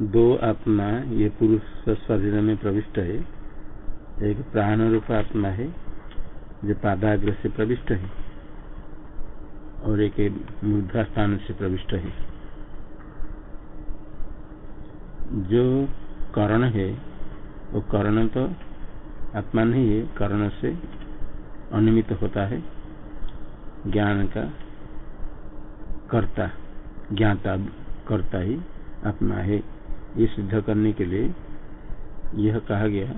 दो आत्मा ये पुरुष शरीर में प्रविष्ट है। एक प्राण रूप आत्मा है, जो पादाग्र से प्रविष्ट है, और एक मूर्धा स्थान से प्रविष्ट है। जो कर्ण है, वो कर्ण तो आत्मा नहीं है, कर्ण से अनिमित होता है। ज्ञान का कर्ता, ज्ञाता कर्ता ही आत्मा है। ये सिद्ध करने के लिए यह कहा गया,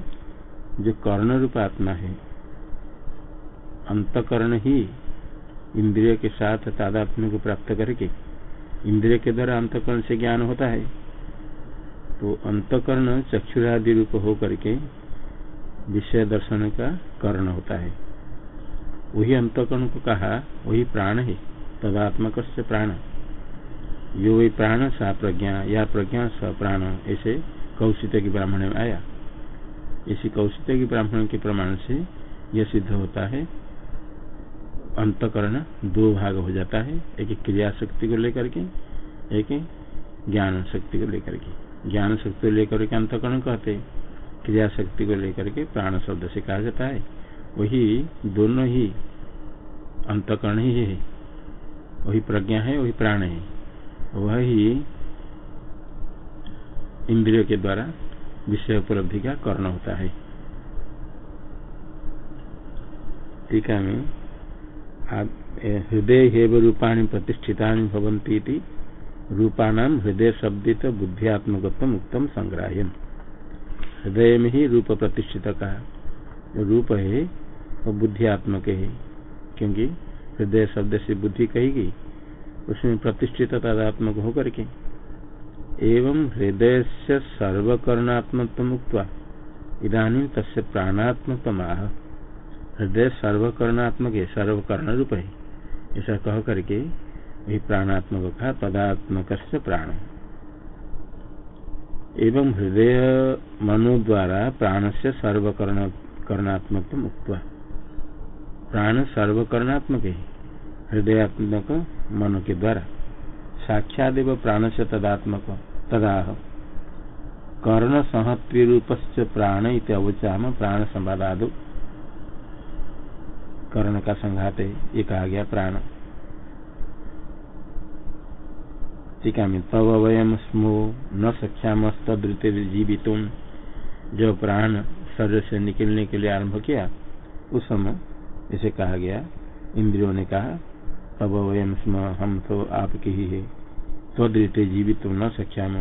जो कर्ण रूप आत्मा है, अंतकरण ही इंद्रिय के साथ तादात्म्य को प्राप्त करके इंद्रिय के द्वारा अंतकरण से ज्ञान होता है। तो अंतकरण चक्षुरादि रूप हो करके विषय दर्शन का कर्ण होता है। वही अंतकरण को कहा, वही प्राण है तदात्मक से प्राण। यो वही प्राण सा प्रज्ञा, या प्रज्ञा स प्राण, ऐसे कौशित की ब्राह्मण में आया। इसी कौशित की ब्राह्मण के प्रमाण से यह सिद्ध होता है। अंतकरण दो भाग हो जाता है, एक क्रिया शक्ति को लेकर के, एक ज्ञान शक्ति को लेकर के। ज्ञान शक्ति को लेकर के अंतकरण कहते क्रिया शक्ति को लेकर के प्राण शब्द से कहा जाता है। वही दोनों ही अंतकरण ही है। वही प्रज्ञा है, वही प्राण है। वही इंद्रियों के द्वारा विषय उपलब्धि का कर्ण होता है। टीका में हृदय हेव रूपाणी प्रतिष्ठिता भवंती रूपाणाम हृदय शब्दित बुद्धियात्मक उत्तम संग्राहन हृदय में ही रूप प्रतिष्ठित का रूप है वो बुद्धियात्मक है, क्योंकि हृदय शब्द से बुद्धि कहेगी उसमें प्रतिष्ठित तदात्मक होकर के। एवं हृदय से सर्वकर्णात्मत्व मुक्त इधानी तस् प्राणात्मक आह हृदय सर्वकर्णात्मक है सर्वकर्ण रूप है ऐसा कह करके वही प्राणात्मक का पदात्मक प्राण एवं हृदय मनो द्वारा प्राण से सर्वकर्ण कर्णात्मक प्राण सर्वकर्णात्मक है। हृदयात्मक मन के द्वारा। साक्षाद प्राण से तदात्मक तदाह। कर्ण संहत्रूप प्राण अवचाम प्राण संवादाद कर्ण का संघात है ये कहा गया प्राण। टीका में तब वयम स्मो न सख्याम तदृत जीवित जो प्राण शरीर से निकलने के लिए आरंभ किया, उस समय इसे कहा गया, इंद्रियों ने कहा तब वयम स्म हम तो आपके ही है। तदृत जीवित न सख्याम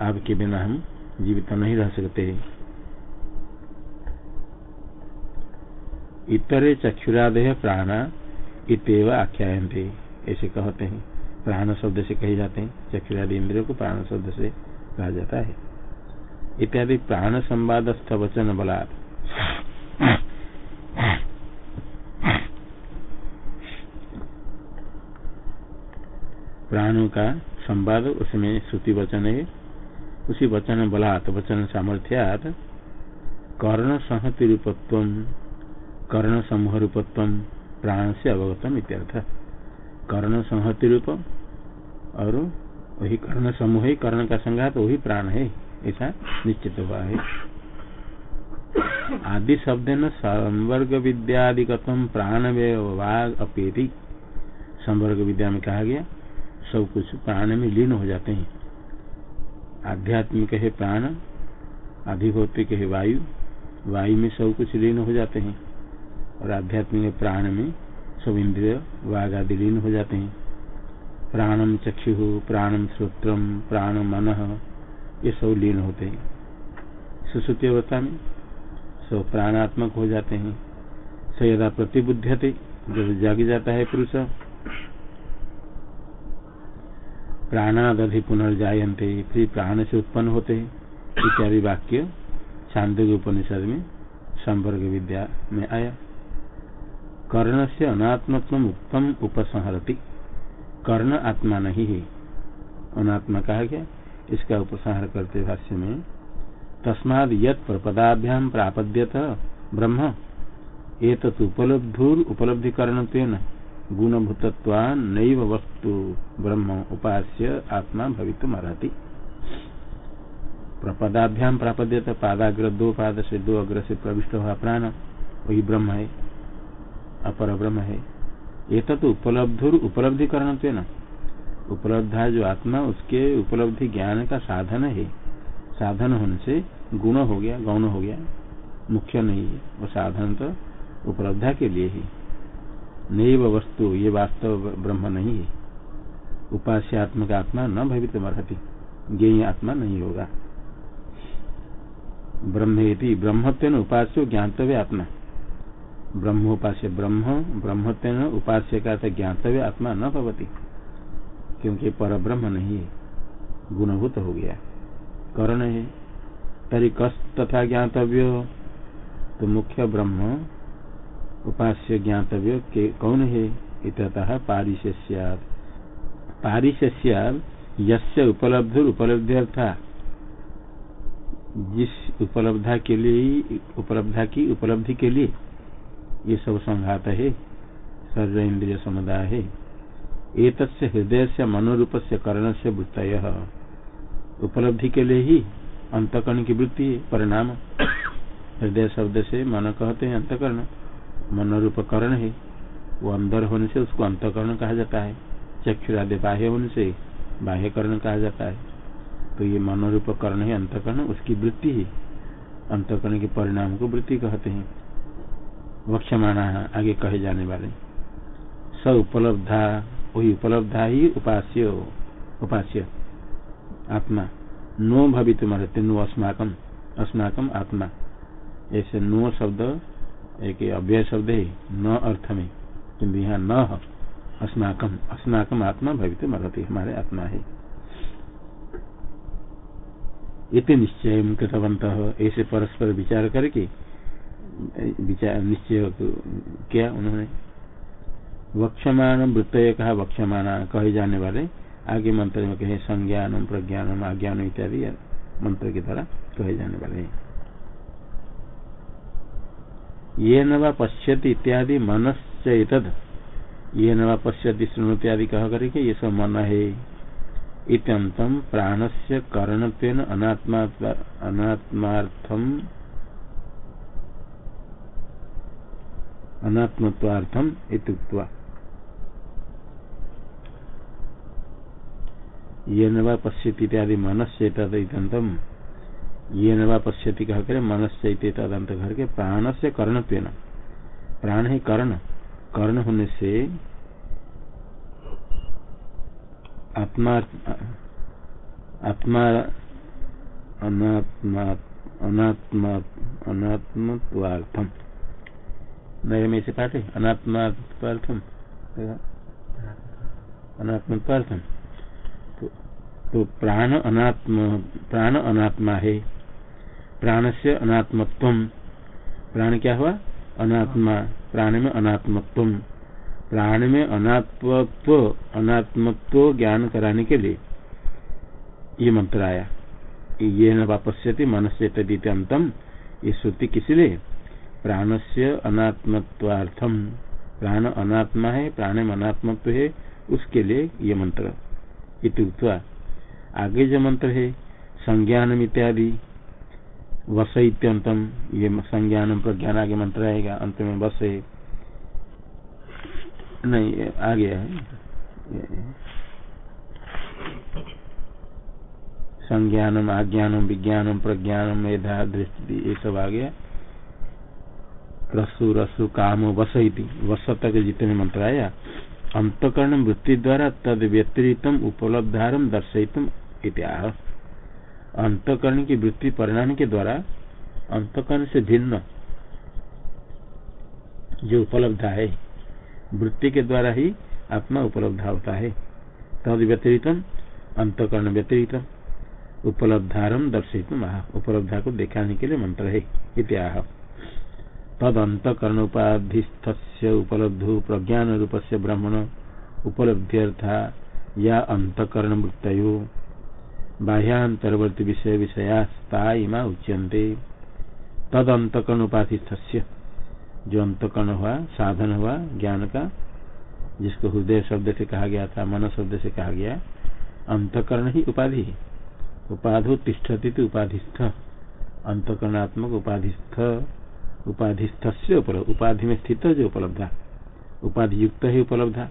आपके बिना हम जीवित नहीं रह सकते इतरे चक्षुरादय प्राणा इतव आख्यायते ऐसे कहते हैं। प्राण शब्द से कहे जाते हैं। चक्षुरादि इंद्रियों को प्राण शब्द से कहा जाता है। इत्यादि प्राण संवादस्थ वचन बलात्। प्राणों का संवाद, उसमें श्रुति वचन है। उसी वचन बलात्, वचन सामर्थ्यात कर्ण संहति रूपत्व कर्ण समूह रूपत्व प्राण से अवगतम इत्यर्थ। कर्ण संहति रूप और वही कर्ण समूह ही कर्ण का संघात, वही प्राण है। ऐसा निश्चित हुआ है। आदि शब्द न संवर्ग विद्यादिगतम प्राण वाग अपेति। संवर्ग विद्या में कहा गया सब कुछ प्राण में लीन हो जाते हैं। आध्यात्मिक है प्राण, अधिभौतिक है वायु वायु में सब कुछ लीन हो जाते हैं। और आध्यात्मिक प्राण में सब इंद्रिय वाघ आदि लीन हो जाते हैं। प्राणम चक्षु, प्राणम श्रोत्रम, प्राण मन, ये सब लीन होते हैं। सुश्रुति अवस्था में सब प्राणात्मक हो जाते हैं। सयदा प्रतिबुद्धते जब जाग जाता है पुरुष प्राणादधि पुनर्जायन्ते फिर प्राण से उत्पन्न होते हैं। इत्यादि वाक्य छांदोग्य उपनिषद में संवर्ग विद्या में आया। कर्ण से अनात्मत्व उत्तम उपसंहरती। कर्ण आत्मा नहीं है। अनात्मा कहा गया। इसका उपसंहार करते भाष्य में, तस्माद यत प्रपदाभ्याम प्रापद्यत ब्रह्म। एक उपलब्धुर उपलब्धिकरण गुणभूतत्वान नैव वस्तु ब्रह्म उपास्य आत्मा भवितुम अर्ति प्रपदाभ्याम प्राप्त तो पादाग्र दो पाद से दो अग्र से प्रविष्ट हुआ प्राण, वही ब्रह्म है, अपर ब्रह्म है। ये तो उपलब्ध उपलब्धि करना न उपलब्धा जो आत्मा, उसके उपलब्धि ज्ञान का साधन है। साधन होने से गुण हो गया, गौण हो गया, मुख्य नहीं है। वो साधन तो उपलब्धा के लिए ही। नैव वस्तु, ये वास्तव ब्रह्म नहीं है। उपास्यात्मक आत्मा न भवित मरहती ज्ञेय आत्मा नहीं होगा। ब्रह्मेति ब्रह्मत्व उपास्य ज्ञातव्य आत्मा। ब्रह्मोपास्य ब्रह्म ब्रह्मत्व उपास्य का ज्ञातव्य आत्मा न भवती, क्योंकि पर ब्रह्म नहीं है, गुणभूत हो गया। करण है, तरी कस तथा ज्ञातव्य तो मुख्य ब्रह्म उपास्य ज्ञातव्य के कौन है? इतः पारिशस्याद पारिशस्याद यस्य उपलब्ध अर्था जिस उपलब्धा के लिए, उपलब्धा की उपलब्धि के लिए ये सब संघात है, सर्व इंद्रिय समुदाय है। एक हृदय से मनोरूप से कर्ण से वृत्त उपलब्धि के लिए ही अंतकरण की वृत्ति परिणाम। हृदय शब्द से मन कहते हैं अंतकरण। मनोरूप कर्ण है। वो अंदर होने से उसको अंतकरण कहा जाता है। चक्षुरादि बाह्य होने से बाह्य कर्ण कहा जाता है। तो ये मनोरूप कर्ण है, अंतकरण, उसकी वृत्ति है। अंतकरण के परिणाम को वृत्ति कहते हैं। वक्षमाणा आगे कहे जाने वाले। स उपलब्धा वही उपलब्धा ही उपास्य उपास्य, आत्मा। नो भवित मरते नो अस्माकम अस्माकम आत्मा। ऐसे नो शब्द एक अव्यय शब्द है, न अर्थ में किन्तु यहाँ न अस्माकम अस्माकम आत्मा भवित मरते हमारे आत्मा है। इतने निश्चय कृतवंत ऐसे परस्पर विचार करके विचार निश्चय किया उन्होंने। वक्षमान वृत्त कहा वक्षमाना कहे जाने वाले, आगे मंत्र में कहे संज्ञान, प्रज्ञान, आज्ञान इत्यादि मंत्र के द्वारा कहे जाने वाले ये नवा पश्यति इत्यादि मनश्चेतद। ये नवा पश्यति श्रृण इत्यादि कह करके ये सब मन है। इत्यंतम प्राण से करणत्व अनात्मा अनात्मार्थम। अनात्मत्वार्थम ये नवा पश्यति इत्यादि मनस्य तदंतम ये नवा पश्यति कह कर मनस्य तदंत घर के प्राण से कर्ण प्राण है कर्ण। कर्ण होने से आत्मा आत्मा, अनात्मा अनात्मा अनात्मत्वार्थम में से अनात्मत्वार्थम प्राण अनात्म, प्राण अनात्मा है। प्राण से अनात्मत्व। प्राण क्या हुआ? अनात्मा। प्राण में अनात्मत्व। प्राण में अनात्मत्व अनात्मत्व ज्ञान कराने के लिए ये मंत्र आया। ये न वापस्यति से अंतम ये श्रुति किस लिए? प्राण से अनात्मत्वार्थम प्राण अनात्मा है, प्राण में अनात्मत्व है, उसके लिए ये मंत्र। आगे जो मंत्र है संज्ञान इत्यादि वस इत्यंतम ये संज्ञान प्रज्ञान आगे मंत्र आएगा, अंत में वस है। नहीं आ गया है। संज्ञानम, आज्ञानम, विज्ञानम, प्रज्ञानम, मेधा, दृष्टि, ये सब आ गया रसु रसु, काम वस वस तक जितने मंत्र आया, अंतकरण वृत्ति द्वारा तद व्यतिरितम उपलब्धारम दर्शितम अंतकरण की वृत्ति परिणाम के द्वारा अंतकरण से भिन्न जो उपलब्ध है, वृत्ति के द्वारा ही आत्मा उपलब्ध होता है। तद व्यतिरितम, अंतकरण व्यतिरितम, उपलब्धारम दर्शित उपलब्धा को दिखाने के लिए मंत्र है इत्याह तद अंतकरण उपाधिस्थ उपलब्ध प्रज्ञान रूप से ब्रह्मण, उपलब्ध्यर्था या अंतकरण वृत्तो बाह्यांतरवर्ती विषय विषया इमा उच्यंते तद अंतकरण उपाधिस्थ जो अंतकरण हुआ, साधन हुआ ज्ञान का जिसको हृदय शब्द से कहा गया था, मन शब्द से कहा गया, अंतकरण ही उपाधि उपाधो तिष्ठती उपाधिस्थ। अंतकरणात्मक उपाधिस्थ। उपाधिस्थ से उपाधि में स्थित जो उपलब्धा। उपाधि युक्त है उपलब्धा।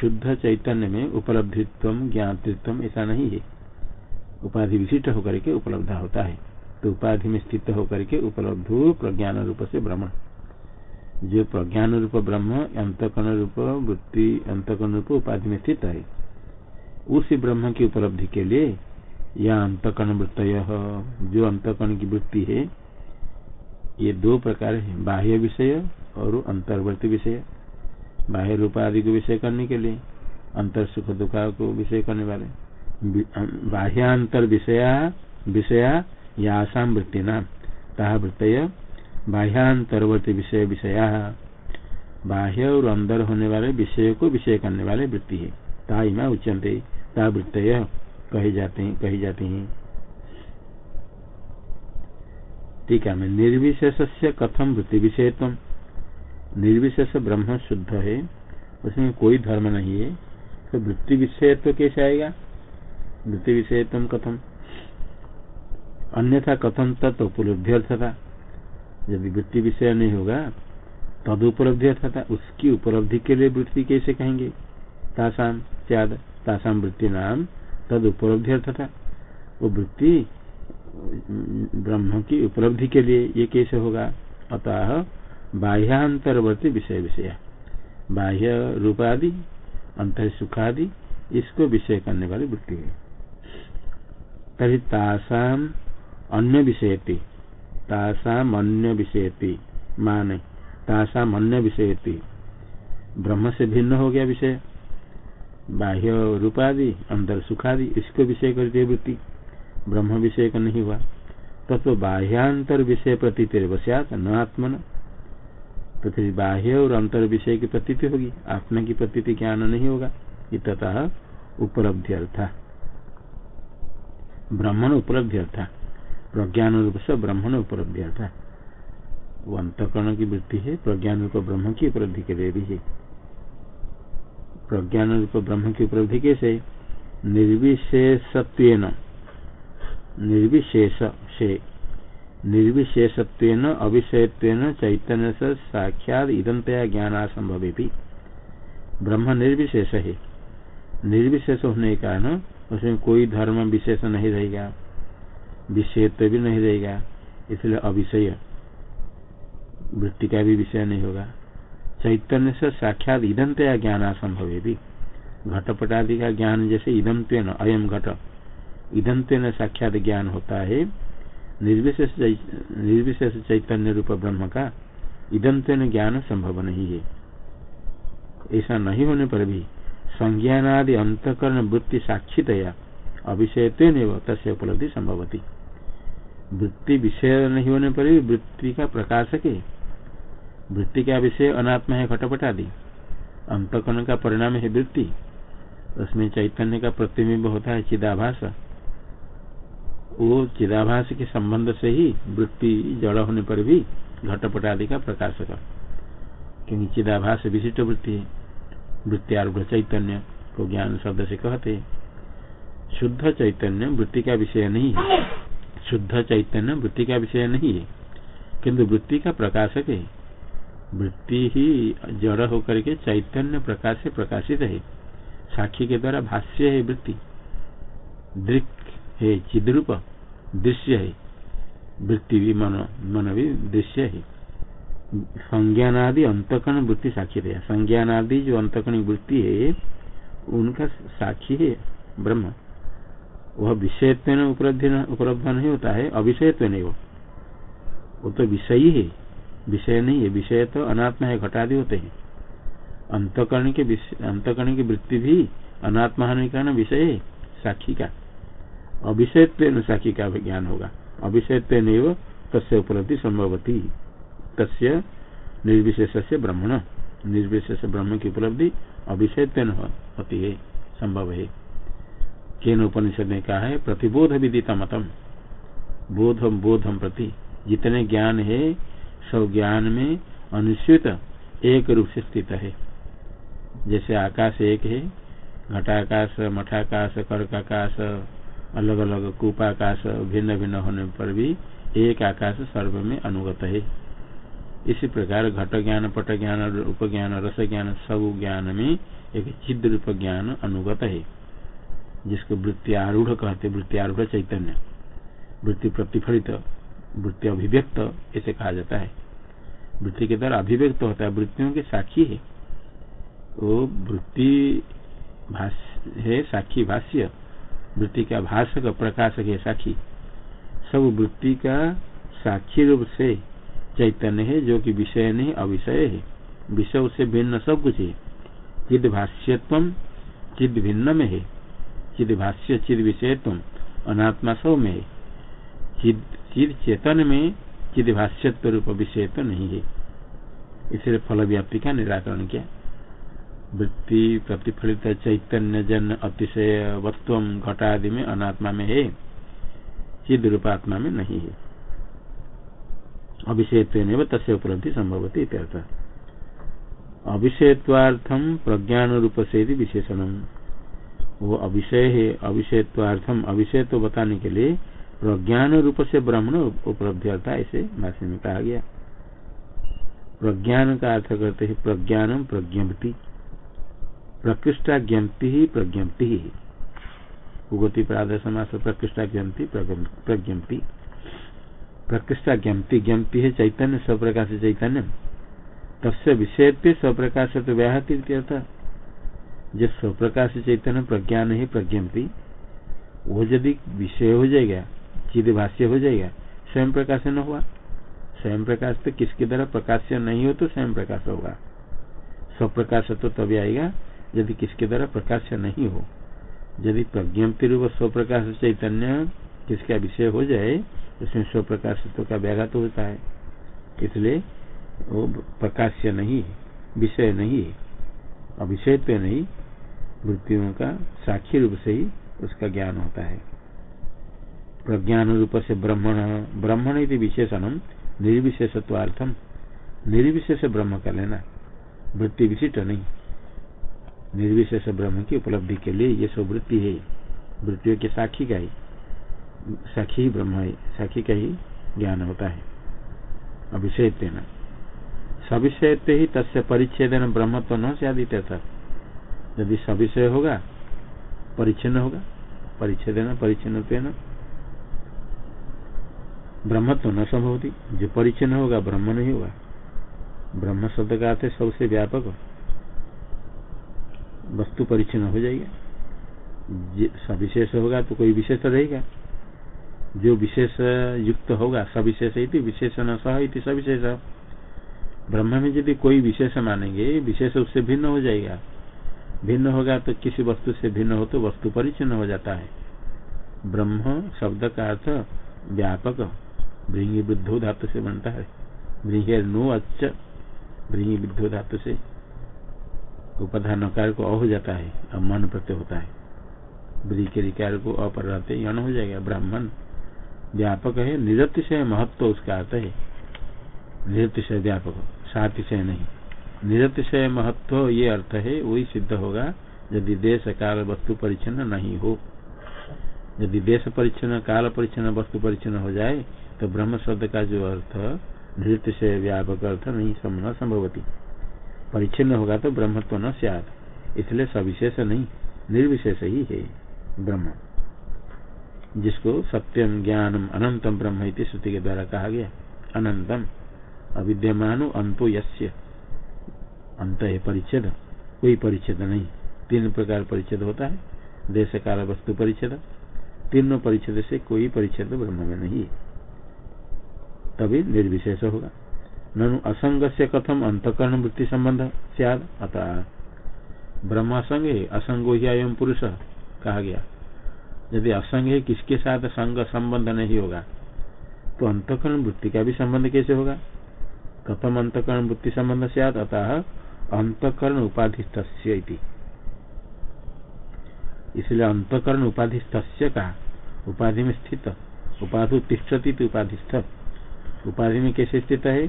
शुद्ध चैतन्य में उपलब्धित्व, ज्ञातृत्व ऐसा नहीं है। उपाधि विशिष्ट होकर के उपलब्ध होता है। तो उपाधि में स्थित होकर के उपलब्ध प्रज्ञान रूप से ब्रह्म। जो प्रज्ञान रूप ब्रह्म, अंतकर्ण रूप वृत्ति, अंतकर्ण रूप उपाधि में स्थित है, उसी ब्रह्म की उपलब्धि के लिए यह अंतकर्ण वृत्त जो अंतकर्ण की वृत्ति है, ये दो प्रकार है, बाह्य विषय और अंतर्वर्ती विषय। बाह्य रूप आदि को विषय करने के लिए, अंतर सुख दुखा को विषय करने वाले। बाह्यांतर विषया विषया या आसाम वृत्ति नाम ता वृत्त बाह्यांतरवर्ती विषय विषया। बाह्य और अंदर होने वाले विषय को विषय करने वाले वृत्ति है। ताइमा उच्चनते ता वृत्त कही जाते हैं, कही जाती हैं। ठीक है निर्विशेष से कथम वृत्ति विषय विषयत्व? निर्विशेष ब्रह्म शुद्ध है, उसमें कोई धर्म नहीं है तो वृत्ति विषय तो कैसे आएगा? वृत्ति विषयत्व कथम। अन्यथा कथम तत् उपलब्धि अर्थ था यदि वृत्ति विषय नहीं होगा, तद उपलब्धि अर्थ था उसकी उपलब्धि के लिए वृत्ति कैसे कहेंगे? तासाम त्याद तासाम वृत्ति नाम तद उपलब्धि अर्थ था वो वृत्ति, ब्रह्म की उपलब्धि के लिए ये कैसे होगा? अतः बाह्यांतरवर्ती विषय विषय। बाह्य रूपादि अंतर सुखादि इसको विषय करने वाली वृत्ति है। तरी तासाम अन्य विषयति तासाम अन्य विषयति माने तासाम अन्य विषयति ब्रह्म से भिन्न हो गया विषय। बाह्य रूपादि अंदर सुखादि, इसको विषय करती वृत्ति। ब्रह्म विषय का नहीं हुआ। तत्व तो बाह्यांतर विषय प्रतीत वस्यात न आत्मन। तो फिर बाह्य और अंतर विषय की प्रतीति होगी। आत्मा की प्रतीति ज्ञान नहीं होगा। तथा उपलब्धि अर्थ। ब्रह्मण उपलब्धि अर्थ प्रज्ञान रूप से ब्रह्मण उपलब्धि अर्थ वो अंतकरण की वृत्ति है प्रज्ञान रूप ब्रह्म की उपलब्धि के लिए भी है। प्रज्ञान रूप ब्रह्म की उपलब्धि कैसे? निर्विशेषत्व निर्विशेष से निर्विशेषत्व अविषयत्व चैतन्य से साक्षात इदंतया ज्ञान असंभव भी ब्रह्म निर्विशेष है। निर्विशेष होने के कारण उसमें कोई धर्म विशेष नहीं रहेगा विषयत्व भी नहीं रहेगा, इसलिए अविषय। वृत्ति का भी विषय नहीं होगा। चैतन्य से साक्षात इदंतया ज्ञान असंभव भी। घटपटादि का ज्ञान जैसे इदंत्व अयम घट। इदंत्व साक्षात ज्ञान होता है। निर्विशेष निर्विशेष चैतन्य रूप ब्रह्म का इदंत्व ज्ञान संभव नहीं है। ऐसा नहीं होने पर भी संज्ञानादि अंतकरण वृत्ति साक्षितया अभिषय तस्य उपलब्धि संभवती। वृत्ति विषय नहीं होने पर भी वृत्ति का प्रकाशक है वृत्ति का विषय अनात्मा है घटपट आदि अंतकरण का परिणाम है वृत्ति। उसमें चैतन्य का प्रतिबिंब होता है चिदाभास। वो चिदाभास के संबंध से ही वृत्ति जड़ होने पर भी घटपट आदि का प्रकाशक क्योंकि चिदाभास विशिष्ट वृत्ति है। वृत्तियारूढ़ चैतन्य को ज्ञान शब्द से कहते शुद्ध चैतन्य वृत्ति का विषय नहीं है। शुद्ध चैतन्य वृत्ति का विषय नहीं है। किंतु वृत्ति का प्रकाशक है। वृत्ति ही जड़ होकर के चैतन्य प्रकाश से प्रकाशित है। साक्षी के द्वारा भाष्य है वृत्ति। दृक है चिद्रूप, दृश्य है। वृत्ति भी मन मन भी दृश्य है। संज्ञानादि अंतकरण वृत्ति साक्षी है। संज्ञानादि जो अंतकरण वृत्ति है, उनका साक्षी है ब्रह्म। वह विषयत्व उपलब्ध नहीं होता है अविषयत्व नहीं वो वो तो विषय है। विषय नहीं है, विषय तो अनात्मा है, घटादि होते हैं। अंतकरण के अंतकरण की वृत्ति भी अनात्मा होने के कारण विषय है, साक्षी का। अविषयत्व साक्षी का ज्ञान होगा। अविषयत्व नहीं तस्य उपलब्धि संभवती। तस्य निर्विशेष ब्रह्मण। निर्विशेष ब्रह्म की उपलब्धि अभिषेक होती है, संभव है। केन उपनिषद ने कहा है, प्रतिबोध विदिता मतम। बोधम बोधम प्रति। जितने ज्ञान है, सब ज्ञान में अनुसूत एक रूप से स्थित है। जैसे आकाश एक है, घटाकाश, मठाकाश, कर्काकाश अलग अलग कूपाकाश भिन्न भिन्न होने पर भी एक आकाश सर्व में अनुगत है। इसी प्रकार घट ज्ञान, पट ज्ञान, रूप ज्ञान, रस ज्ञान, सब ज्ञान में एक चिद रूप ज्ञान अनुगत है, जिसको वृत्ति आरूढ़ कहते वृत्ति आरूढ़ चैतन्य। वृत्ति प्रतिफलित, वृत्ति अभिव्यक्त ऐसे कहा जाता है। वृत्ति के द्वारा अभिव्यक्त होता है, वृत्तियों के साक्षी है। वो वृत्ति है, साक्षी भाष्य। वृत्ति का भाषक, प्रकाशक है, साक्षी। सब वृत्ति का साक्षी रूप से चैतन्य है, जो कि विषय नहीं, अविषय है। विषय उससे भिन्न सब कुछ है। चिद भाष्यत्व चिद भिन्न में है। चिद भाष्य, चिद विषयत्व अनात्मा सब में है। चिद चिद चेतन में चिद भाष्यत्व रूप विषय तो नहीं है। इसलिए फल व्याप्ति का निराकरण किया। वृत्ति, प्रतिफलित चैतन्य, जन, अतिशय वत्व घटादि में अनात्मा में है। चिद रूपात्मा में नहीं है। अभिषेत्व तस्य उपलब्धि संभवती अभिषेत्वार्थम प्रज्ञान रूप से विशेषण वो अभिषय है अभिषेत्वार्थम अभिषय तो बताने के लिए प्रज्ञान रूप से ब्राह्मण उपलब्धि अर्था ऐसे भाषण में कहा गया। प्रज्ञान का अर्थ करते हैं प्रज्ञानम प्रज्ञप्ति प्रकृष्टा ज्ञप्ति ही प्रज्ञप्ति ही उगति समास प्रकृष्टा ज्ञप्ति प्रज्ञप्ति प्रकृष्टा ज्ञप्ति ज्ञप्ति है चैतन्य, स्वप्रकाश चैतन्य। तस्य विषय स्वप्रकाश तो व्याहति जो स्वप्रकाश चैतन्य, प्रज्ञान है प्रज्ञप्ति वो यदि विषय हो जाएगा, चिद भाष्य हो जाएगा, स्वयं प्रकाश न हुआ। स्वयं प्रकाश तो किसके द्वारा प्रकाश नहीं हो तो स्वयं प्रकाश होगा। स्वप्रकाश तो तभी आएगा यदि किसके द्वारा प्रकाश नहीं हो। यदि प्रज्ञप्ति रूप स्वप्रकाश चैतन्य, किसका विषय हो जाए उसमें स्वप्रकाशित्व का व्याघात होता है। इसलिए वो प्रकाश्य नहीं विषय नहीं अविषय तो नहीं, वृत्तियों का साक्षी रूप से ही उसका ज्ञान होता है। प्रज्ञान रूप से ब्रह्मण ब्रह्मण यदि विशेषण निर्विशेषत्वार्थम निर्विशेष ब्रह्म का लेना, वृत्ति विशिष्ट नहीं। निर्विशेष ब्रह्म की उपलब्धि के लिए ये सब वृत्ति है, वृत्तियों के साक्षी का ही। ही ब्रह्म है का ही ज्ञान होता है। अभिषेक देना। सविषय ही तस्य परिच्छेदन ब्रह्म तो न से था। यदि सविषय होगा, परिच्छिन्न होगा। परिच्छेदन परिच्छिन्न ब्रह्म तो न संभवती। जो परिचन्न होगा, ब्रह्म नहीं होगा। ब्रह्म शब्द का अर्थ सबसे व्यापक। वस्तु परिचन्न हो जाएगा। सविशेष होगा तो कोई विशेष रहेगा। जो विशेष युक्त होगा सविशेष विशेषण सह सविशेष। ब्रह्म में यदि कोई विशेष मानेंगे, विशेष उससे भिन्न हो जाएगा। भिन्न होगा तो किसी वस्तु से भिन्न हो तो वस्तु परिचिन्न हो जाता है। ब्रह्म शब्द का अर्थ व्यापक, भृंगी बुद्धो धातु से बनता है। भृंगे नो अच्छ भृंगी बुद्धो धातु से उपधान कार को अ हो जाता है अब मन प्रत्यय होता है। ब्री के अपर रहते हो जाएगा, ब्राह्मण। व्यापक है, निरतिशय महत्व उसका अर्थ है। निरतिशय व्यापक, सातिशय नहीं। निरतिशय महत्व ये अर्थ है, वही सिद्ध होगा, यदि देश काल वस्तु परिचन्न नहीं हो। यदि देश परिचन्न काल परिचन्न वस्तु परिचन्न हो जाए तो ब्रह्म शब्द का जो अर्थ नृत्य से व्यापक अर्थ नहीं न संभवती। परिच्छिन्न होगा तो ब्रह्म तो न इसलिए सविशेष नहीं, निर्विशेष ही है ब्रह्म। जिसको सत्यम ज्ञानम अनंतम ब्रह्म श्रुति के द्वारा कहा गया। अनंतम अविद्यमान अंतो यस्य। अंत है परिच्छेद। कोई परिच्छेद नहीं। तीन प्रकार परिच्छेद होता है। देश काल वस्तु परिच्छेद। तीनों परिच्छेद से कोई परिच्छेद ब्रह्म में नहीं। तभी निर्विशेष होगा। ननु असंग से कथम अंतकरण वृत्ति संबंध। सियाद। अतः ब्रह्म असंग है एवं पुरुष। कहा गया। यदि असंग है, किसके साथ संग संबंध नहीं होगा? तो अंतकरण वृत्ति का भी संबंध कैसे होगा? कथम अंतकरण वृत्ति संबंध सियाद अतः अंतकरण उपाधिस्थ इसलिए अंतकरण उपाधिस्थ का उपाधि में स्थित, उपाधि तिष्ठती उपाधिस्थ। उपाधि में कैसे स्थित है?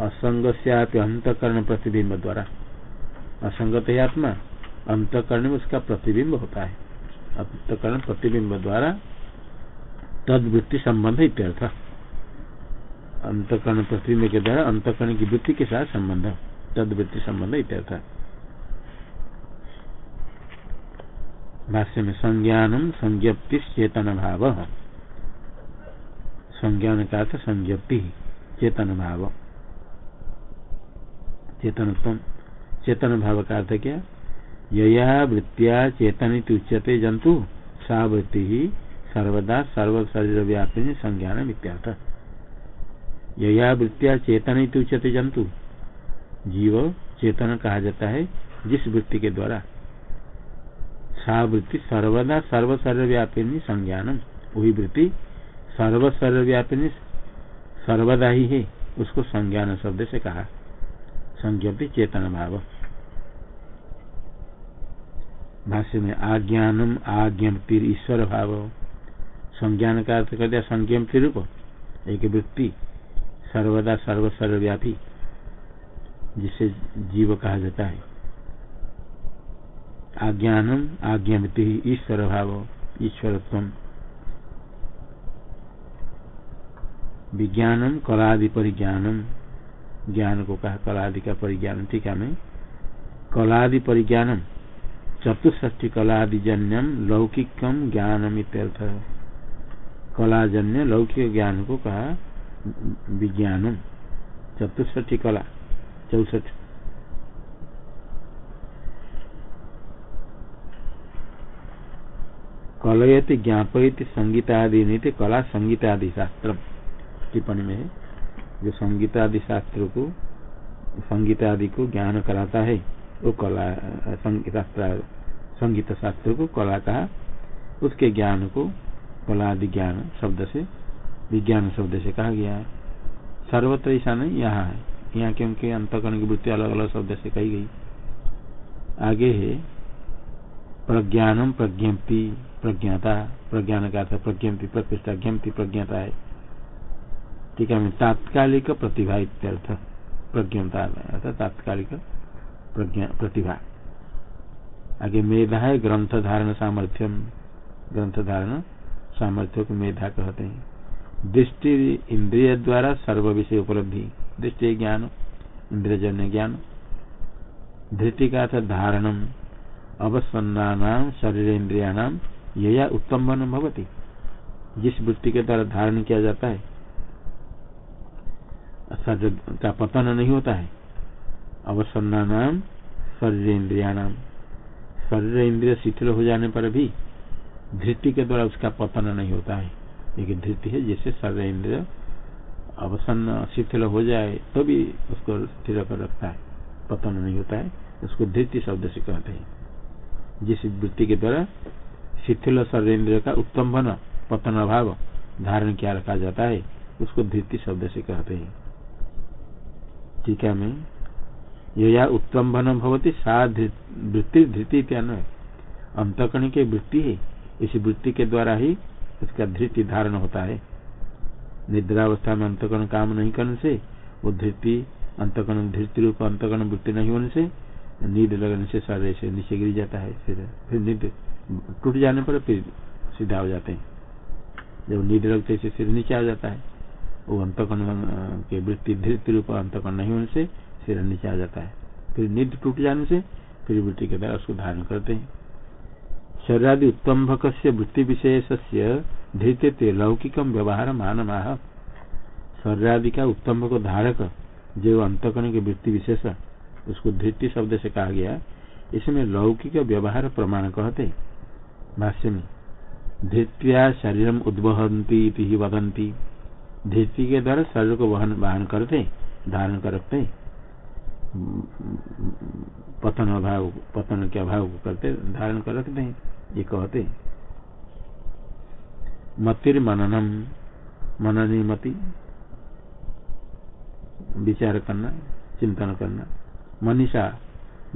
असंग से अंतकरण प्रतिबिंब द्वारा। असंगत है आत्मा अंतकरण में उसका प्रतिबिंब होता है। अंतकरण प्रतिबिंब द्वारा तद वृत्ति संबंध इत्यर्थ। अंतकरण प्रतिबिंब के द्वारा अंतकरण की वृत्ति के साथ संबंध तद वृत्ति संबंध इत्यर्थ। भाष्य में संज्ञानम संज्ञप्ति चेतन भाव संज्ञान का अर्थ संज्ञप्ति चेतन भाव चेतन चेतन भाव का अर्थ क्या? यया वृत्तिया चेतन उच्यते जंतु सा वृत्ति ही सर्वदा सर्व शरीर व्यापिनी संज्ञान मित्यार्थ यया वृत्तिया चेतन उच्यते जंतु जीव चेतन कहा जाता है जिस वृत्ति के द्वारा। सा वृत्ति सर्वदा सर्व शरीर व्यापिनी संज्ञानम, वही वृत्ति सर्व शरीर व्यापिनी सर्वदा ही है, उसको संज्ञान शब्द से कहा। संज्ञप्ति चेतन भाव भाष्य में आज्ञानम आज्ञप्ति ईश्वर भाव संज्ञान का अर्थ कर दिया संज्ञप्ति रूप एक वृत्ति सर्वदा सर्व सर्वव्यापी जिसे जीव कहा जाता है। आज्ञानम आज्ञप्ति ईश्वर भाव ईश्वरत्व विज्ञानम कलादि परिज्ञानम ज्ञान को कहा, कलादि का परिज्ञान। ठीक है मैं कलादि परिज्ञानम चतुष्ठी कलादिजन्यम लौकिकम ज्ञानम इत्यर्थ कलाजन्य लौकिक ज्ञान को कहा, विज्ञानम। चतुष्ठी कला चौसठ। कलयति, ज्ञापयति संगीतादि नीति कला संगीतादि शास्त्र टिप्पणी में, जो संगीतादि शास्त्र को, संगीतादि को ज्ञान कराता है, वो कला संगीत शास्त्र संगीत शास्त्र को कला कहा उसके ज्ञान को कला आदि ज्ञान शब्द से, विज्ञान शब्द से कहा गया है। सर्वत्र ऐसा नहीं, यहाँ है। यहाँ क्योंकि अंतकरण की वृत्ति अलग अलग शब्द से कही गई। आगे है, प्रज्ञानम प्रज्ञप्ति प्रज्ञाता। प्रज्ञान का अर्थ प्रज्ञप्ति प्रतिष्ठा ज्ञप्ति प्रज्ञाता है। ठीक है तात्कालिक प्रतिभा इत्यर्थ, प्रज्ञता अर्थात तात्कालिक प्रतिभा। आगे मेधा है ग्रंथ धारण सामर्थ्यम। ग्रंथ धारण सामर्थ्य को मेधा कहते हैं। दृष्टि इंद्रिय द्वारा सर्व विषय उपलब्धि। दृष्टि ज्ञान, इंद्रियजन्य ज्ञान। धृति का अर्थ धारणम। अवसन्ना शरीर इंद्रिया यया उत्तम वन भवती। जिस वृत्ति के द्वारा धारण किया जाता है का पतन नहीं होता है अवसन्ना नाम शरीर इंद्रिया नाम शरीर इंद्रिय शिथिल हो जाने पर भी धृति के द्वारा उसका पतन नहीं होता है। लेकिन धृति है जैसे शरीर इंद्रिय अवसन्न शिथिल हो जाए तो भी उसको स्थिर कर रखता है। पतन नहीं होता है, उसको धृति शब्द से कहते हैं। जिस वृत्ति के द्वारा शिथिल शरीर इंद्रिय का उत्तम बन, पतन अभाव धारण किया रखा जाता है, उसको धृति शब्द से कहते हैं। है मैं या उत्तम भन भवती, सा वृत्ति धृति अन्वय अंतकण की वृत्ति है, इस वृत्ति के द्वारा ही उसका धृति धारण होता है। निद्रावस्था में अंतकरण काम नहीं करने से, वो धृति, अंतकरण धृति रूप, अंतकरण वृत्ति नहीं होने से, नींद लगने से शरीर से नीचे गिर जाता है, फिर फिर नींद टूट जाने पर फिर सीधा हो जाते हैं। जब नींद लगते सिर नीचे आ जाता है। वो अंतकरण के वृत्ति धृति रूप, अंतकरण नहीं होने से सिर नीचे आ जाता है। फिर निध टूट जाने से फिर वृत्ति के द्वारा उसको धारण करते हैं। शरीरादि उत्तम्भक से वृत्ति विशेष धृत्य लौकिकम व्यवहार मान माह शरीरादि का उत्तम को धारक जो अंतकरण की वृत्ति विशेष, उसको धृति शब्द से कहा गया, इसमें लौकिक व्यवहार प्रमाण कहते भाष्य में, धृत्या शरीरम उद्वहंती वदंती धृति के द्वारा शरीर को वहन, वाहन करते धारण कर रखते पतन अभाव, पतन के अभाव को करते, धारण कर रखते हैं, ये कहते मतिर मननम, मननी मति, विचार करना, चिंतन करना। मनीषा,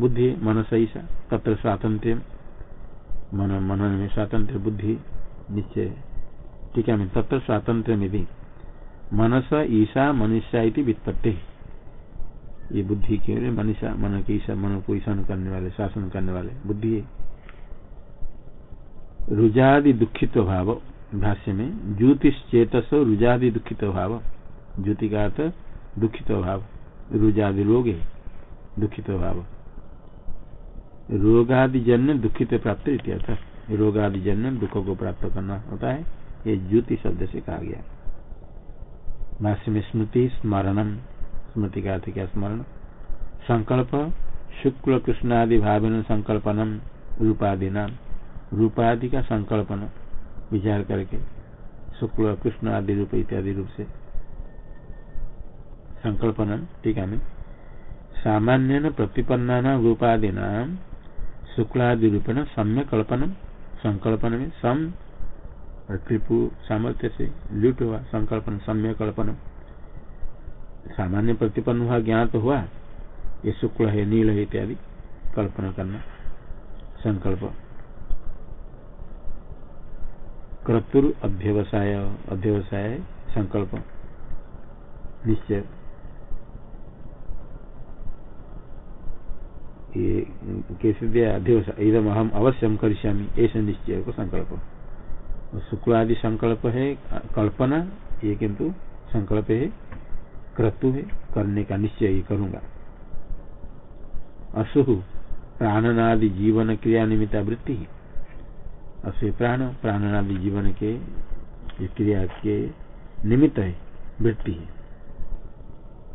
बुद्धि मनस ईसा तत्र स्वातंत्र मन, मनन में स्वातंत्र बुद्धि, निश्चय। ठीक है तत्र स्वातंत्र निधि मनस, ईसा मनुष्या वित्पत्ति। ये बुद्धि के मनीषा मन के मन को ईशान करने वाले, शासन करने वाले बुद्धि है। रुजादि दुखित भाव, भाष्य में, ज्योतिषचेतस रुजादि दुखित भाव। ज्योति का अर्थ, दुखित भाव। रुजादि रोग है, दुखित भाव। रोगादि जन्य दुखित प्राप्त इत्यर्थ रोगादि जन्य दुख को प्राप्त करना होता है। ये ज्योति शब्द से कहा गया। भाष्य में स्मृति स्मरणम। स्मृति का अर्थ क्या स्मरण संकल्प शुक्ल कृष्णादि भाविन संकल्पनम रूपादि नाम रूपादि का संकल्पन, विचार करके, शुक्ल, कृष्ण आदि रूप, इत्यादि रूप से। संकल्पन टीका में सामान्य प्रतिपन्ना रूपादि नाम शुक्लादि रूपेण सम्य कल्पनम संकल्पन में सम, त्रिपु, सामर्थ्य से, लुट हुआ संकल्पन, सम्य कल्पनम सामान्य प्रतिपन्न हुआ, ज्ञात तो हुआ, ये शुक्ल है, नील है इत्यादि, कल्पना करना, संकल्प। क्रतुर अध्यवसाय अध्यवसाय संकल्प, निश्चय। ये कैसे दिया अध्यवसाय इधम अहम अवश्यम करिष्यामी ऐसे निश्चय को संकल्प। शुक्ल आदि संकल्प है, कल्पना, ये किंतु संकल्प है क्रतु है करने का निश्चय ही करूँगा। असुह प्राणनादि जीवन क्रिया निमित्ता वृत्ति है। असु प्राण, प्राणनादि जीवन के क्रिया के निमित्त है वृत्ति है।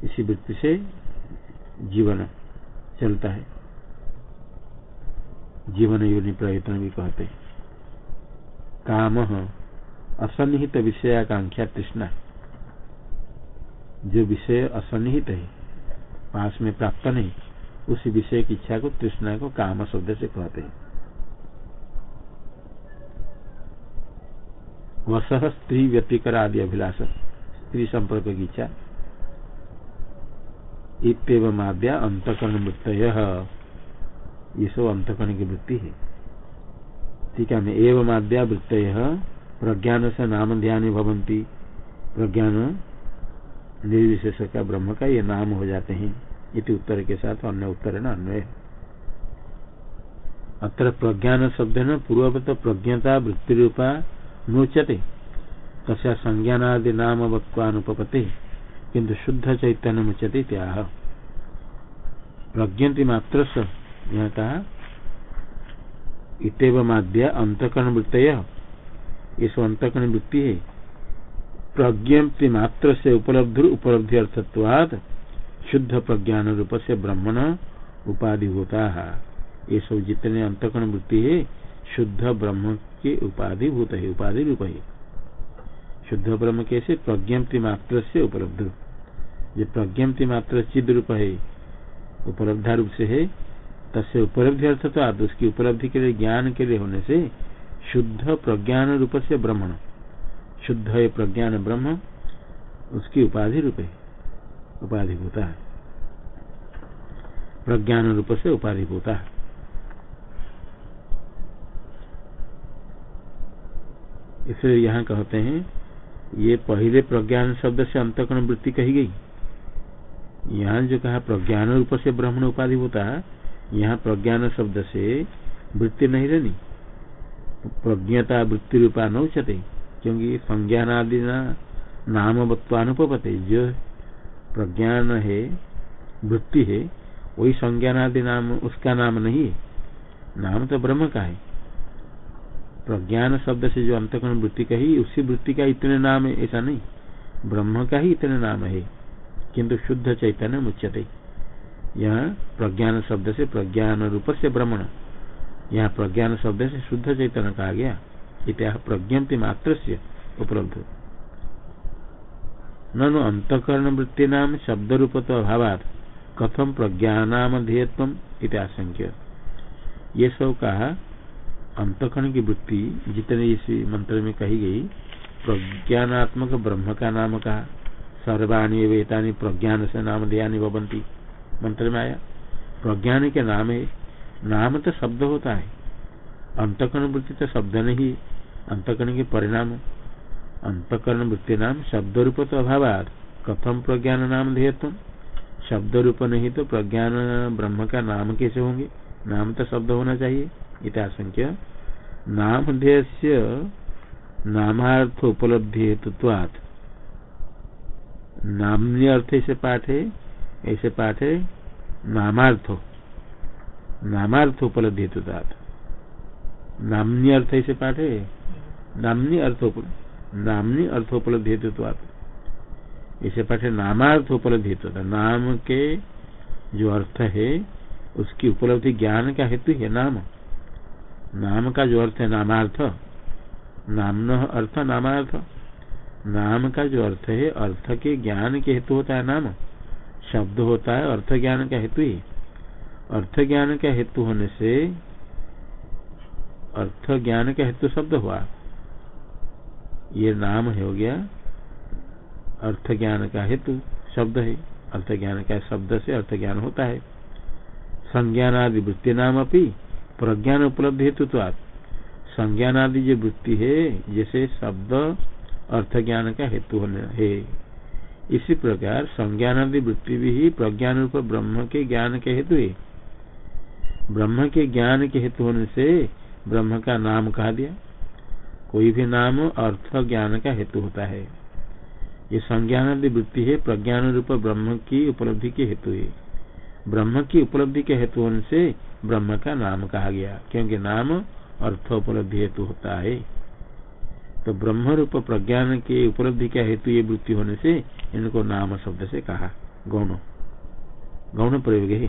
इसी वृत्ति से जीवन चलता है। जीवन योनि प्रयत्न भी कहते हैं। काम असन्निहित विषयाकांक्षा तृष्णा। जो विषय असन्निहित है, पास में प्राप्त नहीं, उसी विषय की इच्छा को तृष्णा को काम शब्द से कहते हैं। वस स्त्री व्यतिकर आदि अभिलाष, स्त्री संपर्क की इच्छा। इतव आद्या अंतकरण मृत ये सब अंतकरण की वृत्ति है। ठीक है एवं आद्या वृत्त प्रज्ञान से नाम ध्यान भवंती प्रज्ञान निर्विशेष का ब्रह्म का ये नाम हो जाते हैं। इति उत्तर के साथ अन्य उत्तर है ना, अन्वय। अत्र प्रज्ञान शब्द न पूर्ववत प्रज्ञता वृत्ति रूपा नोचते तथा संज्ञानादि नाम वत्वानुपते किंतु शुद्ध चैतन्य मुचते त्याह प्रज्ञंति मात्र यहाँ इतव माध्य अंतकरण वृत्त इस अंतकरण वृत्ति है प्रज्ञप्ति मात्र से उपलब्ध उपलब्धि अर्थत्वाद शुद्ध प्रज्ञान रूप से ब्रह्मण उपाधि होता है ये सब जितने अंतकरण वृत्ति है शुद्ध ब्रह्म के उपाधि भूत है उपाधि रूप है शुद्ध ब्रह्म कैसे प्रज्ञप्ति मात्र से उपलब्ध। ये प्रज्ञप्ति मात्र चिद रूप है उपलब्धा रूप से है तस्य उपलब्धि अर्थ तो उसकी उपलब्धि के लिए ज्ञान के लिए होने से शुद्ध प्रज्ञान रूप से ब्रह्मण। शुद्ध है, प्रज्ञान ब्रह्म, उसकी उपाधि रूप, उपाधि होता है। प्रज्ञान रूप से उपाधि होता है। इसलिए यहाँ कहते हैं, ये पहले प्रज्ञान शब्द से अंतकरण वृत्ति कही गई। यहाँ जो कहा प्रज्ञान रूप से ब्रह्मण उपाधि होता है, यहाँ प्रज्ञान शब्द से वृत्ति नहीं रहनी। प्रज्ञता वृत्ति रूपा न उचते क्योंकि संज्ञान आदि नाम वत्वानुपते जो प्रज्ञान है, वृत्ति है, वही संज्ञान आदि नाम, उसका नाम नहीं है। नाम तो ब्रह्म का है। प्रज्ञान शब्द से जो अंतकरण वृत्ति कही उसी वृत्ति का इतने नाम है, ऐसा नहीं। ब्रह्म का ही इतने नाम है, किंतु शुद्ध चैतन्य मुच्यते। यहाँ प्रज्ञान शब्द से प्रज्ञान रूप से ब्रह्मण। यहाँ प्रज्ञान शब्द से शुद्ध चैतन्य कहा गया। इतिहा प्रज्ञप्ति मात्र से उपलब्ध। ननु अंतकरण वृत्ति नाम शब्द रूप तो अभाव कथम प्रज्ञानाम ध्येयत्व इतिहासंख्य ये सब कहा अंतकरण की वृत्ति जितने इसी मंत्र में कही गई, प्रज्ञानात्मक ब्रह्म का नाम कहा सर्वाणी वेतानी प्रज्ञान से नाम ध्यान भवंती मंत्र में आया प्रज्ञान के नाम है नाम तो शब्द होता है। अंतकरण वृत्ति तो शब्द नहीं, अंतकरण के परिणाम अंतकरण वृत्ति नाम शब्द रूप तो अभाव कथम प्रज्ञान नाम ध्येयत्म शब्द रूप नहीं तो प्रज्ञान ब्रह्म का नाम कैसे होंगे? नाम तो शब्द होना चाहिए। इतिहासंख्य नामधेय से नामार्थ उपलब्धि हेतुत्वात्। नामनी अर्थ ऐसे पाठ है, ऐसे पाठ है, नामार्थ। नामार्थ उपलब्धि हेतुत्वात्। नामनी अर्थ ऐसे पाठ। है नामनी अर्थ नामनी अर्थ उपलब्धि हेतुत्वात् इसे पाठ है नामार्थ हेतु नाम के जो अर्थ है, उसकी उपलब्धि ज्ञान का हेतु है नाम। नाम का जो अर्थ है नामार्थ। नाम अर्थ, नामार्थ। नाम का जो अर्थ है, अर्थ के ज्ञान के हेतु होता है नाम। शब्द होता है, अर्थ ज्ञान का हेतु ही। अर्थ ज्ञान का हेतु होने से अर्थ ज्ञान का हेतु शब्द हुआ ये नाम हो गया अर्थ ज्ञान का हेतु शब्द है। अर्थ ज्ञान का शब्द से अर्थ ज्ञान होता है। संज्ञान आदि वृत्ति नाम अपनी प्रज्ञान उपलब्ध हेतु तो आप संज्ञान आदि जो वृत्ति है, जैसे शब्द अर्थ ज्ञान का हेतु होने है। इसी प्रकार संज्ञान आदि वृत्ति भी प्रज्ञान रूप ब्रह्म के ज्ञान के हेतु है। ब्रह्म के ज्ञान के हेतु होने से ब्रह्म का नाम कहा दिया। कोई भी नाम अर्थ ज्ञान का हेतु होता है। ये संज्ञान आदि वृत्ति है प्रज्ञान रूप ब्रह्म की उपलब्धि के हेतु है। ब्रह्म की उपलब्धि के हेतु होने से ब्रह्म का नाम कहा गया, क्योंकि नाम अर्थ उपलब्धि हेतु होता है। तो ब्रह्म रूप प्रज्ञान के उपलब्धि का हेतु ये वृत्ति होने से इनको नाम शब्द से कहा। गौण। गौण प्रयोग है।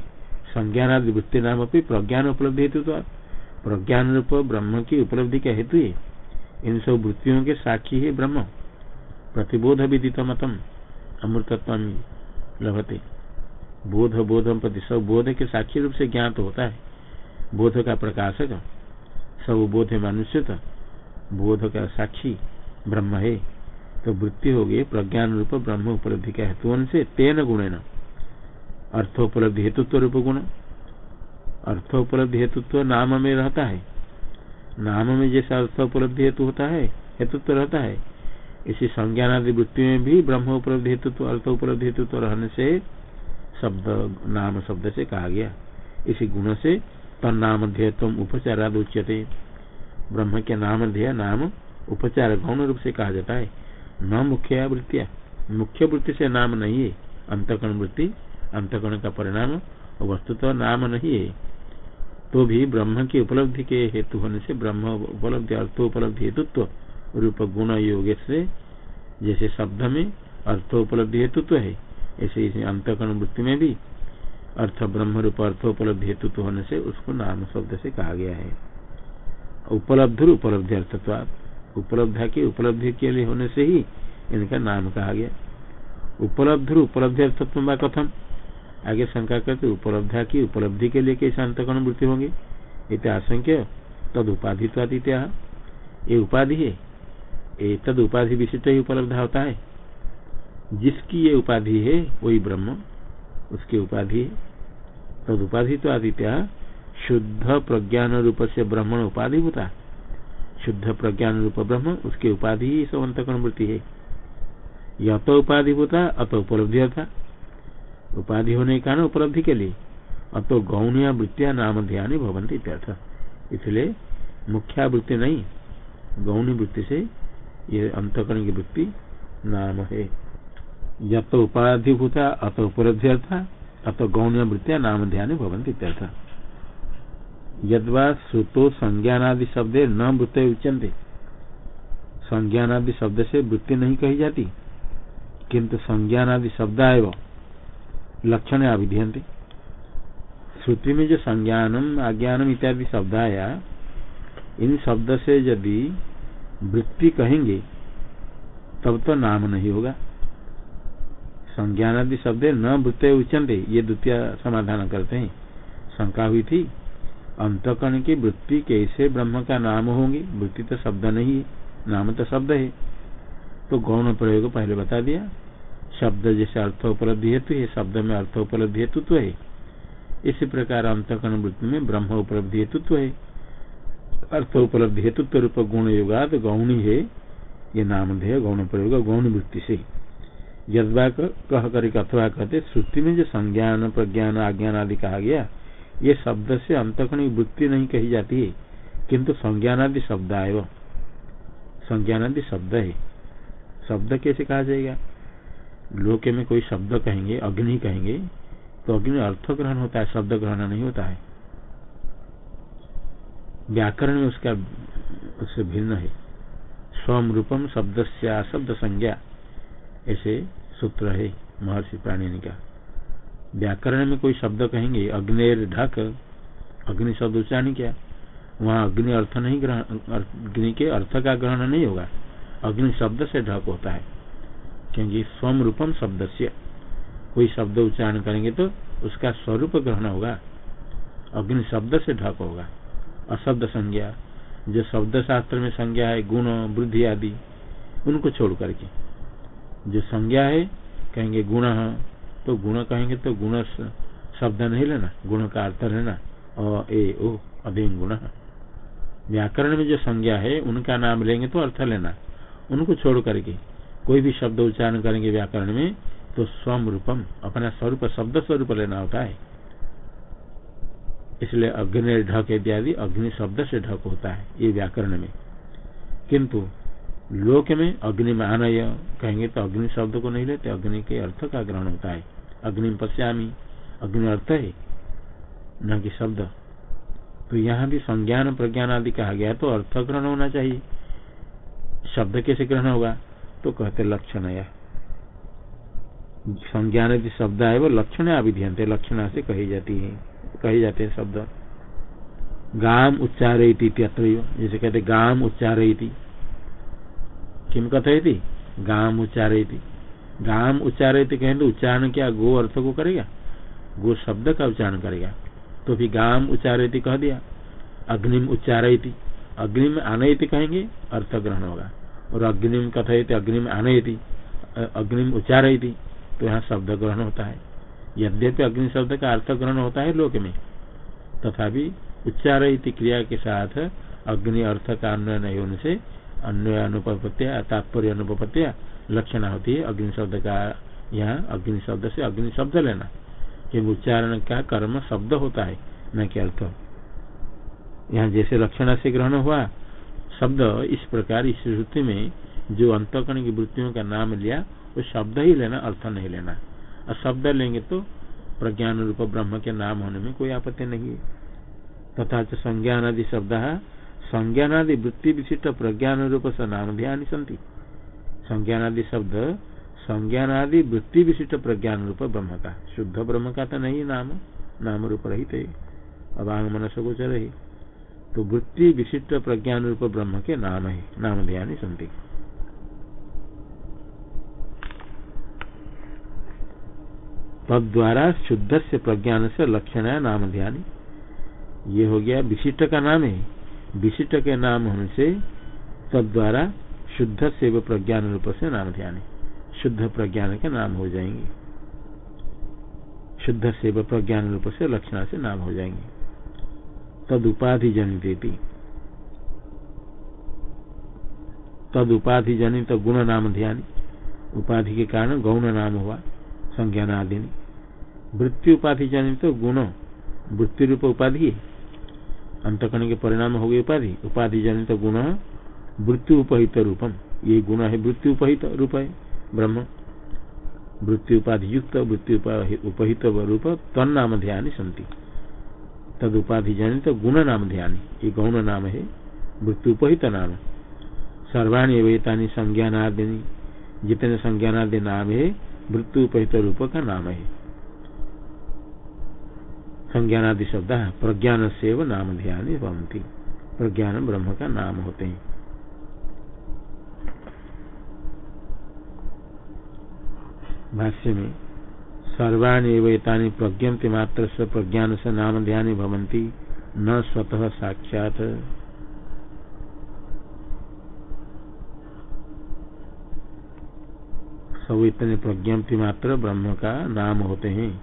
संज्ञान आदि वृत्ति नाम अपनी प्रज्ञान उपलब्धि हेतु तो प्रज्ञान रूप ब्रह्म की उपलब्धि का हेतु इन सब वृत्तियों के साक्षी है ब्रह्म। प्रतिबोध विदित मतम अमृतत्व लभते। बोध बोधम प्रति सब बोध के साक्षी रूप से ज्ञात होता है। बोध का प्रकाशक, सब बोध मनुष्य बोध का साक्षी ब्रह्म है। तो वृत्ति हो गई प्रज्ञान रूप ब्रह्म उपलब्धि का हेतु से तेन न अर्थोपलब्धि हेतुत्व रूप गुण। अर्थोपलब्धि हेतुत्व नाम में रहता है। नाम में जैसा अर्थोपलब्धि हेतु होता है, हेतुत्व रहता है। इसी संज्ञान आदि वृत्ति में भी ब्रह्म उपलब्धि हेतुत्व अर्थ उपलब्धि हेतुत्व रहने से शब्द, नाम शब्द से कहा गया। इसी गुण से तन्नाम ध्येय तुम उपचाराद उच्यते। ब्रह्म के नाम ध्येय, नाम उपचार गौण रूप से कहा जाता है। न मुख्य वृत्तिया। मुख्य वृत्ति से नाम नहीं है। अंतकरण वृत्ति, अंतकरण का परिणाम वस्तुतः नाम नहीं है। तो भी ब्रह्म की उपलब्धि के हेतु होने से ब्रह्म उपलब्धि, अर्थोपलब्धि हेतुत्व रूप गुण योग से, जैसे शब्द में अर्थोपलब्धि हेतुत्व है, ऐसे इसे अंतकरण वृत्ति में भी अर्थ ब्रह्म रूप अर्थोपलब्धि हेतुत्व होने से उसको नाम शब्द से कहा गया है। उपलब्ध उपलब्धि अर्थत्व उपलब्धा की उपलब्धि के लिए होने से ही इनका नाम कहा गया। उपलब्ध उपलब्धि अर्थत्व कथम। आगे शंका करते उपलब्धा की उपलब्धि के लिए कैसे अंतकरण वृत्ति होंगे? इत आशंक्य, तद उपाधि तो ये उपाधि है। ये तद उपाधि विशिष्ट ही उपलब्ध होता है। जिसकी ये उपाधि है, वही ब्रह्म, उसकी उपाधि है। तद उपाधि तो आदित्य शुद्ध प्रज्ञान रूप से ब्रह्मण उपाधि होता शुद्ध प्रज्ञान रूप ब्रह्म, उसकी उपाधि ही सब अंतकरण वृत्ति है। यह तो उपाधि होता, अत उपलब्धि होता। उपाधि होने के कारण उपलब्धि के लिए। अतो गौणिया वृत्तिया नाम ध्यान भवंती इसलिए मुख्यावृत्ति नहीं, गौणी वृत्ति से ये अंतकरण की वृत्ति नाम है। यत उपाधिभूता, अत उपलब्धि अर्थ अत गौण वृत्तिया नाम ध्यान भवंती यदवा श्रुतो संज्ञानादि शब्द न वृत्त उच्चनते संज्ञानादि शब्द से वृत्ति नहीं कही जाती, किंतु संज्ञानादि शब्द आय लक्षण अभिधीयते श्रुति में जो संज्ञानम अज्ञानम इत्यादि शब्द आया, इन शब्द से यदि वृत्ति कहेंगे, तब तो नाम नहीं होगा। संज्ञान आदि शब्द न वृत्त उच्चनते ये द्वितीय समाधान करते हैं। शंका हुई थी, अंतकरण की वृत्ति कैसे ब्रह्म का नाम होंगी? वृत्ति तो शब्द नहीं है, नाम तो शब्द है। तो गौण प्रयोग पहले बता दिया। शब्द जैसे अर्थ उपलब्धि हेतु है शब्द में अर्थ उपलब्धि हेतुत्व है। इसी प्रकार अंतकरण वृत्ति में ब्रह्म उपलब्धि हेतुत्व है। अर्थ उपलब्धि हेतुत्व रूप गुण युगाद गौणी है। ये नाम नामधेय गौण प्रयोग गौण वृत्ति से। यदवा कह कर अथवा कहते, श्रुति में जो संज्ञान, प्रज्ञान, आज्ञान आदि कहा गया, ये शब्द से अंतकण वृत्ति नहीं कही जाती है, किंतु संज्ञानादि शब्द आय। संज्ञानादि शब्द है। शब्द कैसे कहा जाएगा? लोक में कोई शब्द कहेंगे, अग्नि कहेंगे तो अग्नि अर्थ ग्रहण होता है, शब्द ग्रहण नहीं होता है। व्याकरण में उसका, उससे भिन्न है। स्वम रूपम शब्द से शब्द संज्ञा, ऐसे सूत्र है महर्षि प्राणी का। व्याकरण में कोई शब्द कहेंगे, अग्निर ढक, अग्नि शब्द उच्चारण क्या। वहाँ अग्नि अर्थ नहीं ग्रहण, अग्नि के अर्थ का ग्रहण नहीं होगा। अग्नि शब्द से ढक होता है। क्योंकि स्वम रूपम शब्द से कोई शब्द उच्चारण करेंगे तो उसका स्वरूप ग्रहण होगा। अग्नि शब्द से ढक होगा। अशब्द संज्ञा, जो शब्द शास्त्र में संज्ञा है, गुण, वृद्धि आदि, उनको छोड़ करके। जो संज्ञा है, कहेंगे गुण तो गुण कहेंगे तो गुण शब्द नहीं लेना। गुण का अर्थ लेना अ, ए ओ अभिम गुण व्याकरण में जो संज्ञा है, उनका नाम लेंगे तो अर्थ लेना। उनको छोड़ करके। कोई भी शब्द उच्चारण करेंगे व्याकरण में तो स्वम रूपम अपना स्वरूप, शब्द स्वरूप लेना होता है। इसलिए अग्नि ढक इत्यादि, अग्नि शब्द से ढक होता है, ये व्याकरण में। किंतु लोक में अग्नि में आनय कहेंगे तो अग्नि शब्द को नहीं लेते, अग्नि के अर्थ का ग्रहण होता है। अग्नि पश्यामी, अग्नि अर्थ है, न कि शब्द। तो यहाँ भी संज्ञान, प्रज्ञान आदि कहा गया तो अर्थ ग्रहण होना चाहिए। शब्द कैसे ग्रहण होगा? तो कहते लक्षण संज्ञान यदि शब्द है वो लक्षण अभिध्यंत लक्षण से कही जाती है, कही जाते हैं शब्द। गाम उच्चारयती जैसे कहते गाम उच्चारयती। किम कथयती? गाम उच्चारयती। गाम उच्चारयती कहें तो उच्चारण क्या, गो अर्थ को करेगा? गो शब्द का उच्चारण करेगा। तो भी गाम उच्चारयती कह दिया। अग्निम उच्चारयती। अग्निम आनयती कहेंगे, अर्थ ग्रहण होगा। और अग्निम कथयती अग्निम आनयती अग्निम उच्चारयती तो यहाँ शब्द ग्रहण होता है। यद्यपि अग्नि शब्द का अर्थ ग्रहण होता है लोक में, तथापि उच्चार क्रिया के साथ अग्नि अर्थ का अन्वय नहीं होने से अन्वय अनुपत्या तात्पर्य अनुपत्या लक्षण होती है। अग्नि शब्द का, यहाँ अग्नि शब्द से अग्नि शब्द लेना। क्योंकि उच्चारण का कर्म शब्द होता है, न कि अर्थ। यहाँ जैसे लक्षण से ग्रहण हुआ शब्द इस प्रकार इस श्रुति में जो अंतकरण की वृत्तियों का नाम लिया, वो शब्द ही लेना अर्थ नहीं लेना और शब्द लेंगे तो प्रज्ञान रूप ब्रह्म के नाम होने में कोई आपत्ति नहीं है। तथा संज्ञान आदि शब्द संज्ञान आदि वृत्ति विशिष्ट प्रज्ञान रूप से नाम ध्यान संज्ञान आदि शब्द संज्ञान आदि वृत्ति विशिष्ट प्रज्ञान रूप ब्रह्म का। शुद्ध ब्रह्म का तो नहीं नाम नाम रूप रहित है। अभांग मनस गोचर है। तो वृत्ति विशिष्ट प्रज्ञान रूप ब्रह्म के नाम है नाम ध्यान संति तद्वारा शुद्ध से प्रज्ञान से लक्षण है नाम ध्यान ये हो गया विशिष्ट का नाम है। विशिष्ट के नाम होने से तद्वारा शुद्ध से व प्रज्ञान रूप से नाम ध्यान शुद्ध प्रज्ञान के नाम हो जाएँगे। शुद्ध से व प्रज्ञान रूप से लक्षण से नाम हो जाएँगे। तद जनित तद उपाधि जनित गुण नाम ध्यान। उपाधि के कारण गौण नाम हुआ संज्ञान आदि वृत्ति उपाधि जनित गुण, वृत्ति रूप उपाधि अंतकरण के परिणाम हो गए उपाधि। उपाधि जनित गुण, वृत्ति उपहित रूपम। ये गुण है वृत्ति उपहित रूप है, ब्रह्म। वृत्ति उपाधि युक्त, वृत्ति उपहित रूप तन नाम ध्यान संति। तद उपाधि जनित तो गुण नाम ध्यान। ये गौण नाम है वृत्ति उपहित नाम। सर्वाणी वेतानी संज्ञानादि जितने संज्ञानादि नाम है, मृत्यु उपहित रूप का नाम है। संज्ञानादि शब्द प्रज्ञान से नाम ध्यान बनती प्रज्ञान ब्रह्म का नाम होते हैं। भाष्य में सर्वाणी वेतानी प्रज्ञप्ति मात्र से प्रज्ञान से नाम ध्यान भवंती न स्वतः साक्षात। सब इतने प्रज्ञप्ति मात्र ब्रह्म का नाम होते हैं।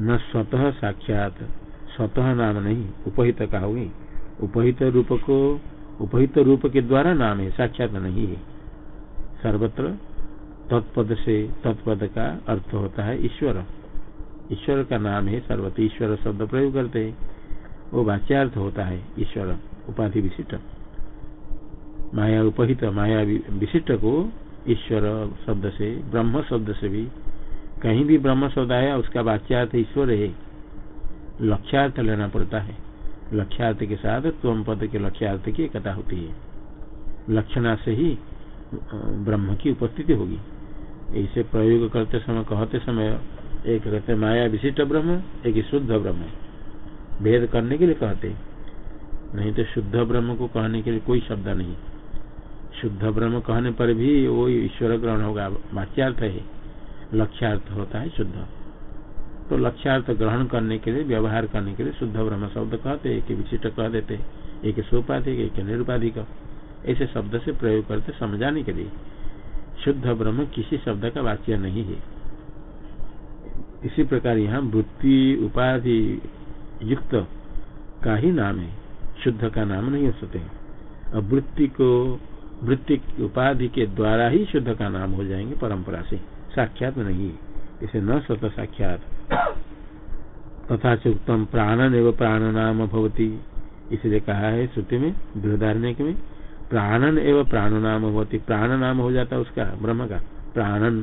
न स्वतः साक्षात, स्वतः नाम नहीं, उपहित कहोगे उपहित रूप को, उपहित रूप के द्वारा नाम है, साक्षात नहीं है। सर्वत्र तत्पद से तत्पद का अर्थ होता है ईश्वर। ईश्वर का नाम है सर्वत्र ईश्वर शब्द प्रयोग करते हैं। वो वाच्यार्थ होता है ईश्वर, उपाधि विशिष्ट। माया उपहित, माया विशिष्ट को ईश्वर शब्द से, ब्रह्म शब्द से भी, कहीं भी ब्रह्म शब्द आया, उसका वाच्यार्थ ईश्वर है। लक्ष्यार्थ लेना पड़ता है। लक्ष्यार्थ के साथ तुम पद के लक्ष्यार्थ की एकता होती है। लक्षणा से ही ब्रह्म की उपस्थिति होगी। ऐसे प्रयोग करते समय, कहते समय एक कहते माया विशिष्ट ब्रह्म, एक शुद्ध ब्रह्म। भेद करने के लिए कहते। नहीं तो शुद्ध ब्रह्म को कहने के लिए कोई शब्द नहीं। शुद्ध ब्रह्म कहने पर भी वो ईश्वर ग्रहण होगा। वाच्यार्थ है। लक्ष्यार्थ होता है शुद्ध। तो लक्ष्यार्थ ग्रहण करने के लिए, व्यवहार करने के लिए शुद्ध ब्रह्म शब्द कहते। एक विशिष्ट कह देते। एक सोपाधिक, एक निरुपाधिक। ऐसे शब्द से प्रयोग करते समझाने के लिए। शुद्ध ब्रह्म किसी शब्द का वाच्य नहीं है। इसी प्रकार यहाँ वृत्ति उपाधि युक्त का ही नाम है। शुद्ध का नाम नहीं हो सकते। वृत्ति को, वृत्ति उपाधि के द्वारा ही शुद्ध का नाम हो जाएँगे परंपरा से। साक्षात नहीं। इसे न स्वत साक्षात। तथा च उत्तम प्राणन एवं प्राण नाम भवती। इसलिए कहा है श्रुति में, बृहदारण्य में प्राणन एवं प्राण नाम होती प्राण नाम हो जाता है उसका, ब्रह्म का, प्राणन।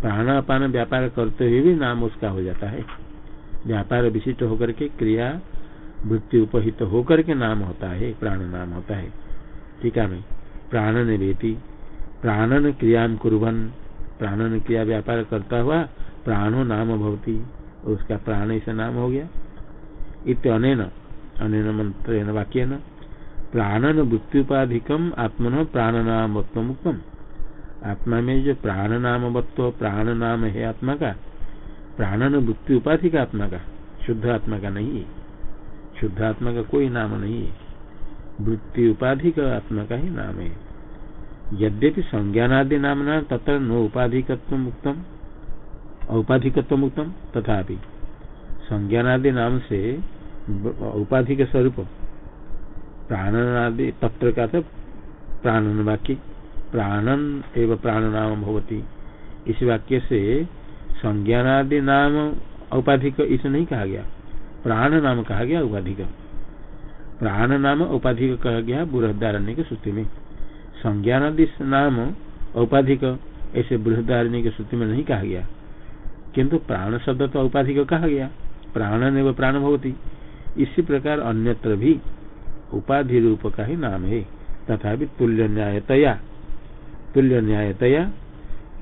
प्राणापान व्यापार करते हुए भी नाम उसका हो जाता है। व्यापार विशिष्ट होकर के क्रिया, वृत्ति उपहित होकर के नाम होता है प्राण नाम होता है। ठीक है नहीं प्राणन वेती प्राणन क्रिया कुरन प्राणन क्रिया व्यापार करता हुआ प्राणो नाम भवती, उसका प्राण ऐसा नाम हो गया। इत अनेन अनेन मंत्र वाक्य न प्राणन मृत्युपाधिकम आत्मन प्राण नाम उत्तम आत्मा में जो प्राण नाम वत्व प्राण नाम है आत्मा का प्राणन मृत्यु उपाधि का आत्मा का, शुद्ध आत्मा का नहीं है। शुद्ध आत्मा का कोई नाम नहीं है। वृत्ति उपाधि का आत्मा का ही नाम है। यद्यपि संज्ञानादि नाम ना तथा नो उपाधिकत्व मुक्तम औपाधिकत्व मुक्तम तथापि संज्ञानादि नाम से उपाधि के स्वरूप प्राणनादि पत्र का था प्राणन वाक्य प्राणन एवं प्राण नाम भवती। इस वाक्य से संज्ञानादि नाम औपाधिक इसे नहीं कहा गया। प्राण नाम कहा गया उपाधिक प्राण नाम औपाधिक कहा गया बृहदारण्य के सूत्र में। संज्ञानादि नाम औपाधिक ऐसे बृहदारण्य के सूत्र में नहीं कहा गया। किंतु प्राण शब्द तो औपाधिक कहा गया। प्राणन एवं प्राण भवती। इसी प्रकार अन्यत्र भी उपाधि रूप का ही नाम है। तथा तुल्य न्यायतया तुल्य न्यायतया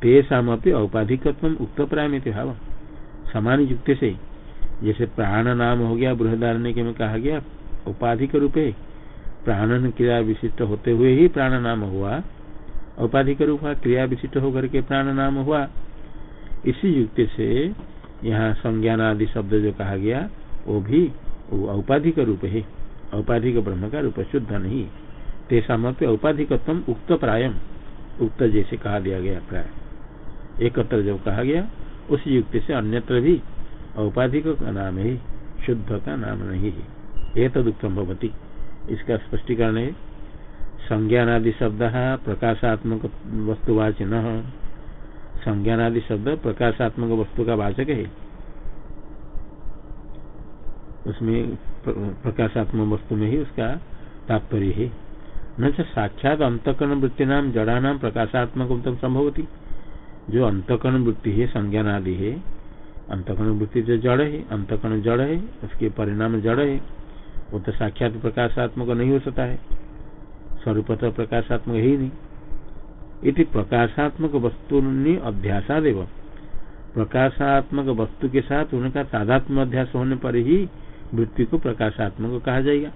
तेषाम औपाधिकत्व उक्त प्राय भाव समान युक्ति से, जैसे प्राण नाम हो गया बृहदारण्य के में कहा गया, उपाधिक रूप, प्राणन क्रिया विशिष्ट होते हुए ही प्राण नाम हुआ औपाधिक रूप क्रिया विशिष्ट होकर के प्राण नाम हुआ। इसी युक्ति से, यहाँ संज्ञान आदि शब्द जो कहा गया, वो भी औपाधिक रूप है। औपाधिक ब्रह्म का रूप शुद्ध नहीं। तेषा औपाधिकत्व उक्त प्रायम उक्त जैसे कहा दिया गया प्राय। एकत्र जब कहा गया, उसी युक्ति से अन्यत्र भी औपाधिक का नाम है, शुद्ध का नाम नहीं है। यह तदुक्तम भवती। इसका स्पष्टीकरण है। संज्ञानादि शब्द प्रकाशात्मक वस्तुवाच न संज्ञानादि शब्द प्रकाशात्मक वस्तु का वाचक है। उसमें प्रकाशात्मक वस्तु में ही उसका तात्पर्य है। न साक्षात अंतकरण वृत्ति नाम जड़ा नाम प्रकाशात्मक संभवती। जो अंतकरण वृत्ति है संज्ञान आदि है, अंतकरण वृत्ति जो जड़ है, अंतकरण जड़ है, उसके परिणाम जड़ है, वो तो साक्षात प्रकाशात्मक नहीं हो सकता है। स्वरूप तो प्रकाशात्मक ही नहीं। इति प्रकाशात्मक वस्तु अध्यासादेव प्रकाशात्मक वस्तु के साथ उनका तादात्म अध्यास होने पर ही वृत्ति को प्रकाशात्मक कहा जाएगा।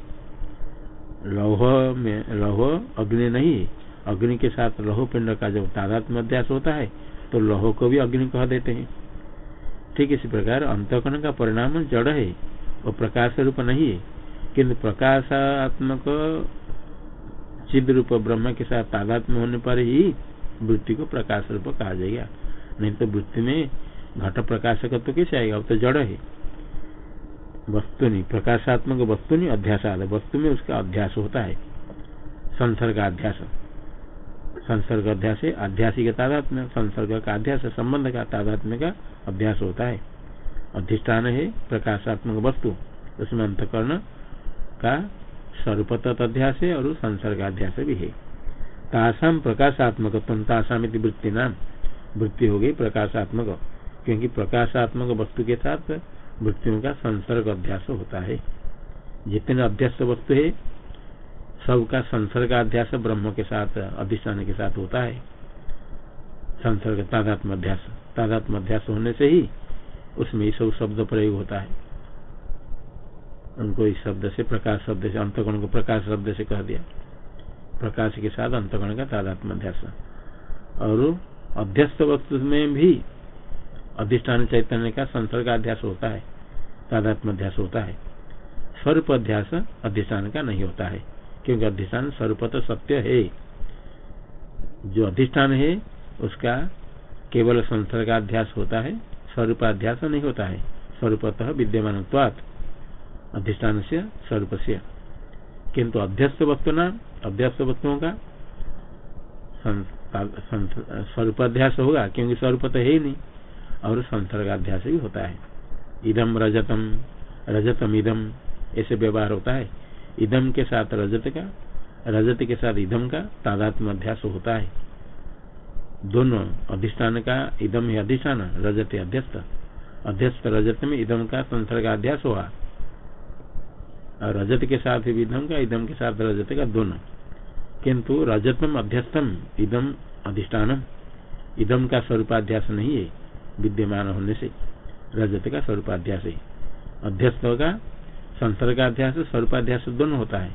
लौह में, लौह अग्नि नहीं, अग्नि के साथ लौह पिंड का जब तादात्म अध्यास होता है तो लौह को भी अग्नि कह देते हैं। ठीक इसी प्रकार अंतकरण का परिणाम जड़ है और प्रकाश रूप नहीं है किंतु प्रकाशात्मक चिद रूप ब्रह्म के साथ तादात्म्य होने पर ही वृत्ति को प्रकाश रूप कहा जाएगा। नहीं तो वृत्ति में घट प्रकाशक तो कैसे आएगा? वो तो जड़ है। वस्तु नहीं प्रकाशात्मक वस्तु नहीं अध्यास वस्तु में उसका अध्यास होता है। संसर्ग अध्यास। संसर्ग अध्यास आध्यासिक तादात्म्य। संसर्ग का अध्यास, संबंध का तादात्म्य का अभ्यास होता है। अधिष्ठान है, प्रकाशात्मक वस्तु। उसमें अंतकरण का स्वरूपत अध्यास है और संसर्गाध्यास भी है। तासाम प्रकाशात्मक तासाम वृत्ति नाम वृत्ति हो गई प्रकाशात्मक, क्योंकि प्रकाशात्मक वस्तु के साथ वृत्तियों का संसर्ग अध्यास होता है। जितने अध्यास वस्तु है, सबका संसर्ग अध्यास ब्रह्म के साथ अधिष्ठान के साथ होता है। संसर्ग तादात्म अध्यास तादात्म अध्यास होने से ही उसमें सब शब्द प्रयोग होता है। उनको इस शब्द से, प्रकाश शब्द से, अंतगुण को प्रकाश शब्द से कह दिया। प्रकाश के साथ अंतगुण का तादात्म अध्यास और अध्यस्त वस्तु में भी अधिष्ठान चैतन्य का संसर्ग अध्यास होता है। तादात्म अध्यास होता है। स्वरूप अध्यास अधिष्ठान का नहीं होता है, क्योंकि अधिष्ठान स्वरूप तो सत्य है। जो अधिष्ठान है, उसका केवल संसर्गाध्यास होता है, स्वरूपाध्यास नहीं होता है। स्वरूपतः विद्यमान अधिष्ठान से स्वरूप से। किन्तु अध्यस्त वस्तु न अध्यस्त वस्तुओं का स्वरूपाध्यास होगा, क्योंकि स्वरूप तो है ही नहीं, और संसर्गाध्यास भी होता है। इदम रजतम रजतम इदम ऐसे व्यवहार होता है। इदम के साथ रजत का, रजत के साथ इदम का तादात्म अध्यास होता है। दोनों अधिष्ठान का इदम है अधिष्ठान, रजत अध्यस्त। अध्यस्त रजत में इदम का संसर्ग अध्यास हुआ। और रजत के साथ इदम का इदम के साथ रजत का दोनों। किंतु रजतम अध्यस्तम इदम अधिष्ठानम। इदम का स्वरूपाध्यास नहीं है, विद्यमान होने से। रजत का स्वरूपाध्यास है। अध्यस्त का संसर्गाध्यास, स्वरूपाध्यास दोनों होता है।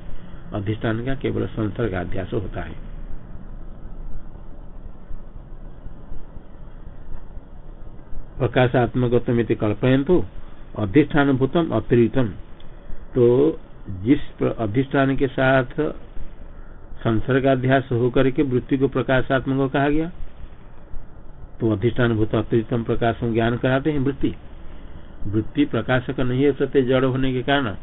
अधिष्ठान का केवल संसर्गाध्यास होता है। प्रकाशात्मक कल्पयन तो अधिष्ठान भूतम अतिरिक्तम। तो जिस अधिष्ठान के साथ संसर्गाध्यास होकर के वृत्ति को प्रकाशात्मक कहा गया तो अधिष्ठान भूत अतिरिक्तम प्रकाश ज्ञान कराते हैं वृत्ति। वृत्ति प्रकाशक नहीं हो सकते जड़ होने के कारण,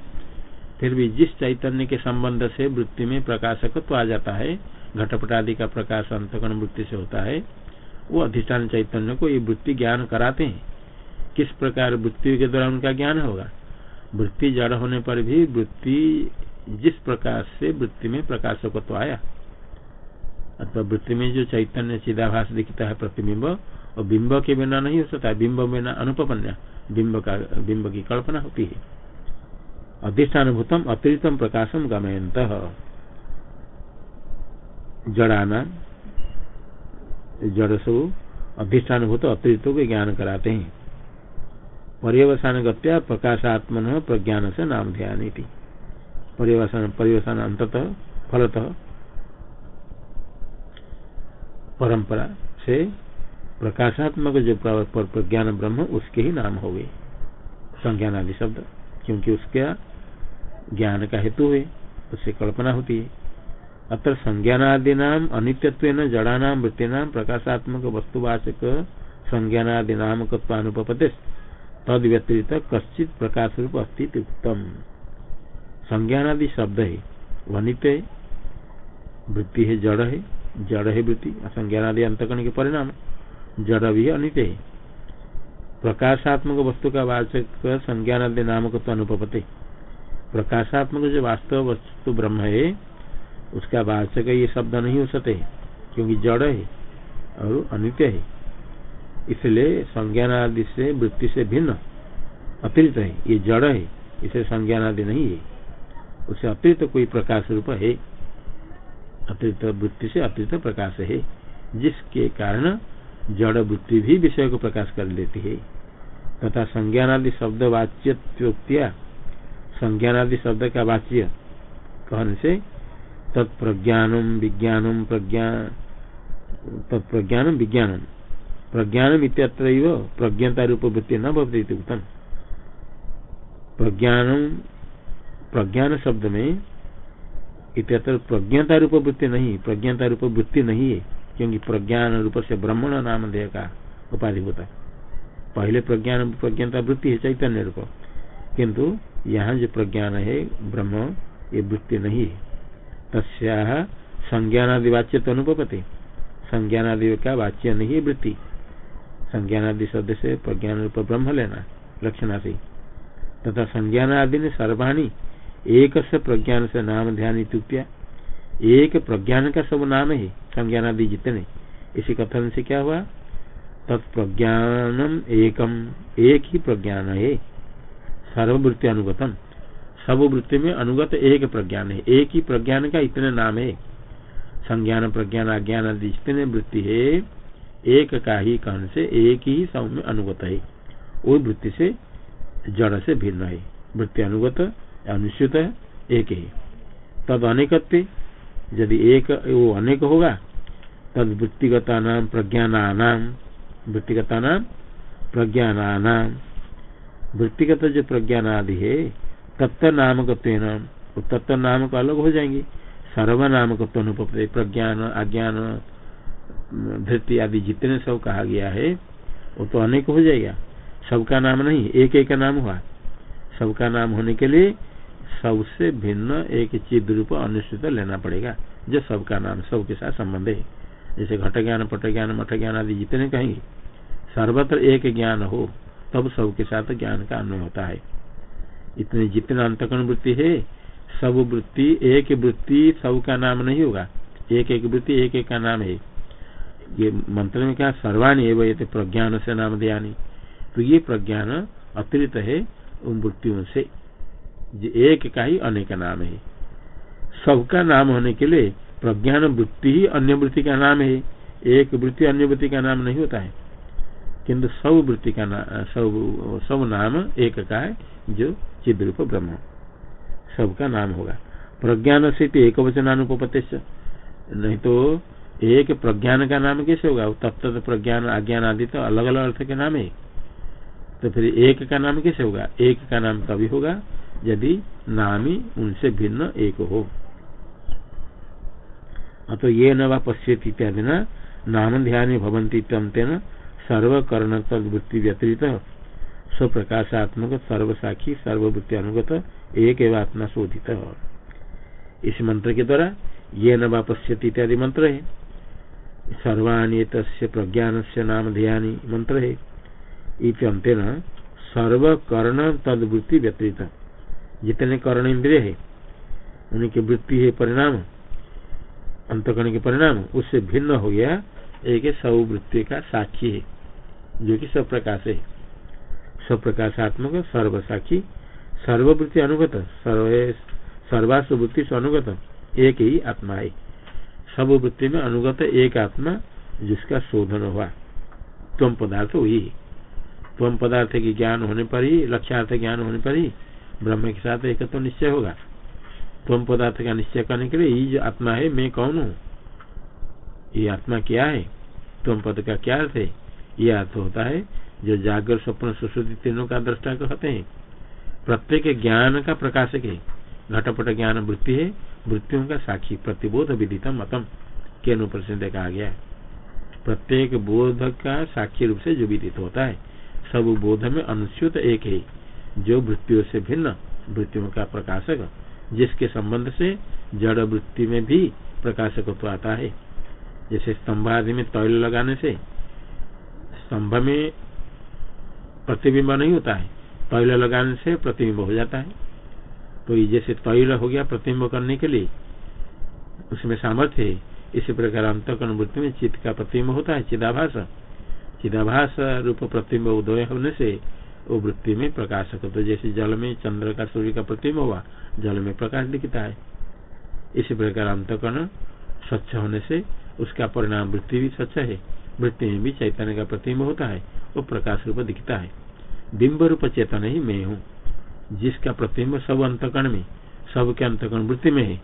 फिर भी जिस चैतन्य के संबंध से वृत्ति में प्रकाशक तो आ जाता है घटपट आदि का प्रकाश अंतकरण वृत्ति से होता है, वो अधिष्ठान चैतन्य को ये वृत्ति ज्ञान कराते हैं। किस प्रकार वृत्ति के द्वारा उनका ज्ञान होगा? वृत्ति जड़ होने पर भी वृत्ति जिस प्रकार से वृत्ति में प्रकाशकत्व आया, अथवा वृत्ति में जो चैतन्य चिदाभास दिखता है प्रतिबिंब और बिंब के बिना नहीं हो सकता, बिंब बिना अनुपन्या बिंब का, बिंब की कल्पना होती है। अधिष्ठान भूतम अतिरिक्तम प्रकाशम गमयंत जड़ाना जड़ सो अधिष्ठान भूत अतिरिक्त के ज्ञान कराते हैं। पर्यवसान गत्या प्रकाशात्मन प्रज्ञान से नाम ध्यान पर्यवसान पर्यवसान अंततः, फलतः, परंपरा से प्रकाशात्मक जो प्रज्ञान ब्रह्म, उसके ही नाम हो गए। संज्ञान आदि शब्द, क्योंकि उसका ज्ञान का हेतु है उससे कल्पना होती है। अत्र संज्ञानादि नाम, अनित्यत्व जड़ा नाम, वृत्ति नाम, प्रकाशात्मक वस्तुवाचक संज्ञानादि नाम अनुपते तद व्यतिरिक्त कश्चित प्रकाश रूप अस्तित्व उत्तम। संज्ञानादि शब्द है, वनित वृत्ति है, जड़ है जड़ है वृत्ति असंज्ञानादि अंतकरण के परिणाम। जड़ भी अनित है प्रकाशात्मक वस्तु का वाचक संज्ञानादि नामक तो अनुपते प्रकाशात्मक जो वास्तव वस्तु ब्रह्म है, उसका वाचक ये शब्द नहीं हो सकते, क्योंकि जड़ है और अनित्य है। इसलिए संज्ञान आदि से, वृत्ति से भिन्न, अतिरिक्त है। ये जड़ है, इसे संज्ञान आदि नहीं है। उसे अतिरिक्त कोई प्रकाश रूप है। अतिरिक्त वृत्ति से अतिरिक्त प्रकाश है, जिसके कारण जड़ वृत्ति भी विषय को प्रकाश कर लेती है। तथा संज्ञानादि शब्द वाच्योक्तिया संज्ञानादि शब्द का वाच्य कहने से तत्प्रज्ञानम विज्ञानम प्रज्ञा, तत्प्रज्ञानम विज्ञानम। प्रज्ञानम इत्यत्र प्रज्ञता रूप वृत्ति न भवती उत्तम प्रज्ञानम, प्रज्ञान शब्द में इतर प्रज्ञता रूप वृत्ति नहीं प्रज्ञता रूप वृत्ति नहीं है। क्योंकि प्रज्ञान रूप से ब्रह्मण नाम देह का उपाधि होता है। पहले प्रज्ञान, प्रज्ञता वृत्ति है, चैतन्य रूप। किंतु यहाँ जो प्रज्ञान है, ब्रह्म, ये वृत्ति नहीं है। तस्या संज्ञानादि वाच्य तो अनुपति संज्ञानादि का वाच्य नहीं है वृत्ति। संज्ञानादि शब्द से प्रज्ञान रूप ब्रह्म लेना लक्षणा से तथा संज्ञानादि ने सर्वाणी एक से प्रज्ञान से नाम ध्यान इत्या एक प्रज्ञान का सब नाम है संज्ञान आदि जितने। इसी कथन से क्या हुआ? तत्प्रज्ञानम एकम, एक ही प्रज्ञान है। सर्ववृत्ति अनुगतम। सब वृत्ति में अनुगत एक प्रज्ञान है। एक ही प्रज्ञान का इतने नाम है। संज्ञान, प्रज्ञान अज्ञान आदि जितने वृत्ति है, एक का ही कहन से एक ही सब में अनुगत है। वो वृत्ति से जड़ से भिन्न है। वृत्ति अनुगत अनुसूत एक ही। तद अनेकत्व यदि एक वो अनेक होगा, तद वृत्तिगता नाम प्रज्ञानानाम वृत्तिगता नाम प्रज्ञानानाम वृत्तिगत जो प्रज्ञान आदि है तत्व नामकत्व नाम तत्व नामक अलग हो जाएँगे। सर्वनामकत्व अनुपत प्रज्ञान, अज्ञान धृति आदि जितने सब कहा गया है, वो तो अनेक हो जाएगा। सबका नाम नहीं एक एक का नाम हुआ। सबका नाम होने के लिए सबसे भिन्न एक चिद रूप अनुष्ठित लेना पड़ेगा। जो सबका नाम, सबके साथ संबंध है। जैसे घट ज्ञान, पट ज्ञान, मठ ज्ञान आदि जितने कहेंगे, सर्वत्र एक ज्ञान हो, तब सबके साथ ज्ञान का अन्वय होता है। इतने जितने अंतकरण वृत्ति है, सब वृत्ति, एक वृत्ति सबका नाम नहीं होगा। एक एक वृत्ति, एक एक का नाम है। ये मंत्र में क्या सर्वाणी एवं प्रज्ञान से नाम दिया तो ये प्रज्ञान अतिरिक्त है उन वृत्तियों से। एक का ही अनेक नाम है। सबका नाम होने के लिए प्रज्ञान वृत्ति ही अन्य वृत्ति का नाम है। एक वृत्ति अन्य वृत्ति का नाम नहीं होता है। किंतु सब वृत्ति का नाम सब सब नाम एक का है, जो चिद रूप ब्रह्म। सबका नाम होगा। प्रज्ञान से तो एक वचन अनुपत्य नहीं तो एक प्रज्ञान का नाम कैसे होगा? तब तत्त प्रज्ञान, अज्ञान आदि तो अलग अलग अर्थ के नाम है। तो फिर एक का नाम कैसे होगा? एक का नाम तभी होगा यदि नाम उनसे भिन्न एक हो। अतो ये न पश्यत इत्यादि न नाम ध्यान भवंती तंतेन सर्वकर्ण तदवृत्ति व्यतिरित स्वप्रकाशात्मक, सर्वसाखी, सर्ववृत्ति अनुगत, एक एवं आत्मा शोधित। इस मंत्र के द्वारा ये न पश्यति इत्यादि मंत्र है। सर्वाणी प्रज्ञान से नाम ध्यान मंत्र है। इतंतेन सर्व कर्ण तद वृत्ति व्यतीत जितने कर्ण इंद्रिय है, उनकी वृत्ति है परिणाम, अंतकरण के परिणाम, उससे भिन्न हो गया एक सब वृत्ति का साक्षी है, जो कि सब प्रकाश है। सब प्रकाशात्मक सर्व साक्षी सर्ववृत्ति अनुगत, सर्व, सर्वास्वृत्ति से अनुगत, एक ही आत्मा है। सब वृत्ति में अनुगत एक आत्मा, जिसका शोधन हुआ। तुम पदार्थ वही है। तम पदार्थ की ज्ञान होने पर ही लक्ष्यार्थ ज्ञान होने पर ही ब्रह्म के साथ एक तो निश्चय होगा। तम पदार्थ का निश्चय करने के लिए ये जो आत्मा है, मैं कौन हूँ? ये आत्मा क्या है? तम पद का क्या अर्थ है? ये अर्थ होता है, जो जागर, स्वप्न, सुश्रुति तीनों का दृष्टा कहते हैं। प्रत्येक ज्ञान का प्रकाशक है। घटपट ज्ञान वृत्ति है। वृत्तियों का साक्षी, प्रतिबोध विदितम मतम, के अनुप्रसिद्ध कहा गया है। प्रत्येक बोध का साक्षी रूप से जो विदित होता है, सब बोध में अनुच्युत एक है। जो वृत्तियों से भिन्न वृत्तियों का प्रकाशक, जिसके संबंध से जड़ वृत्ति में भी प्रकाशक तो आता है। जैसे स्तंभ आदि में तैल लगाने से स्तंभ में प्रतिबिंब नहीं होता है, तैल लगाने से प्रतिबिंब हो जाता है। तो ये जैसे तैल हो गया प्रतिबिंब करने के लिए, उसमें सामर्थ्य इसी प्रकार अंतकरण वृत्ति में चित्त का प्रतिबिंब होता है, चिदाभास। चिदाभास रूप प्रतिम्ब उदय होने से वो वृत्ति में प्रकाशक तो जैसे जल में चंद्र का सूर्य का प्रतिम्ब हुआ, जल में प्रकाश दिखता है। इसी प्रकार अंतकरण स्वच्छ होने से उसका परिणाम वृत्ति भी स्वच्छ है। वृत्ति में भी चैतन्य का प्रतिम्ब होता है वो प्रकाश रूप दिखता है। बिंब रूप चेतन ही मैं हूँ, जिसका प्रतिम्ब सब अंतकरण में सबके अंतकरण वृत्ति में है,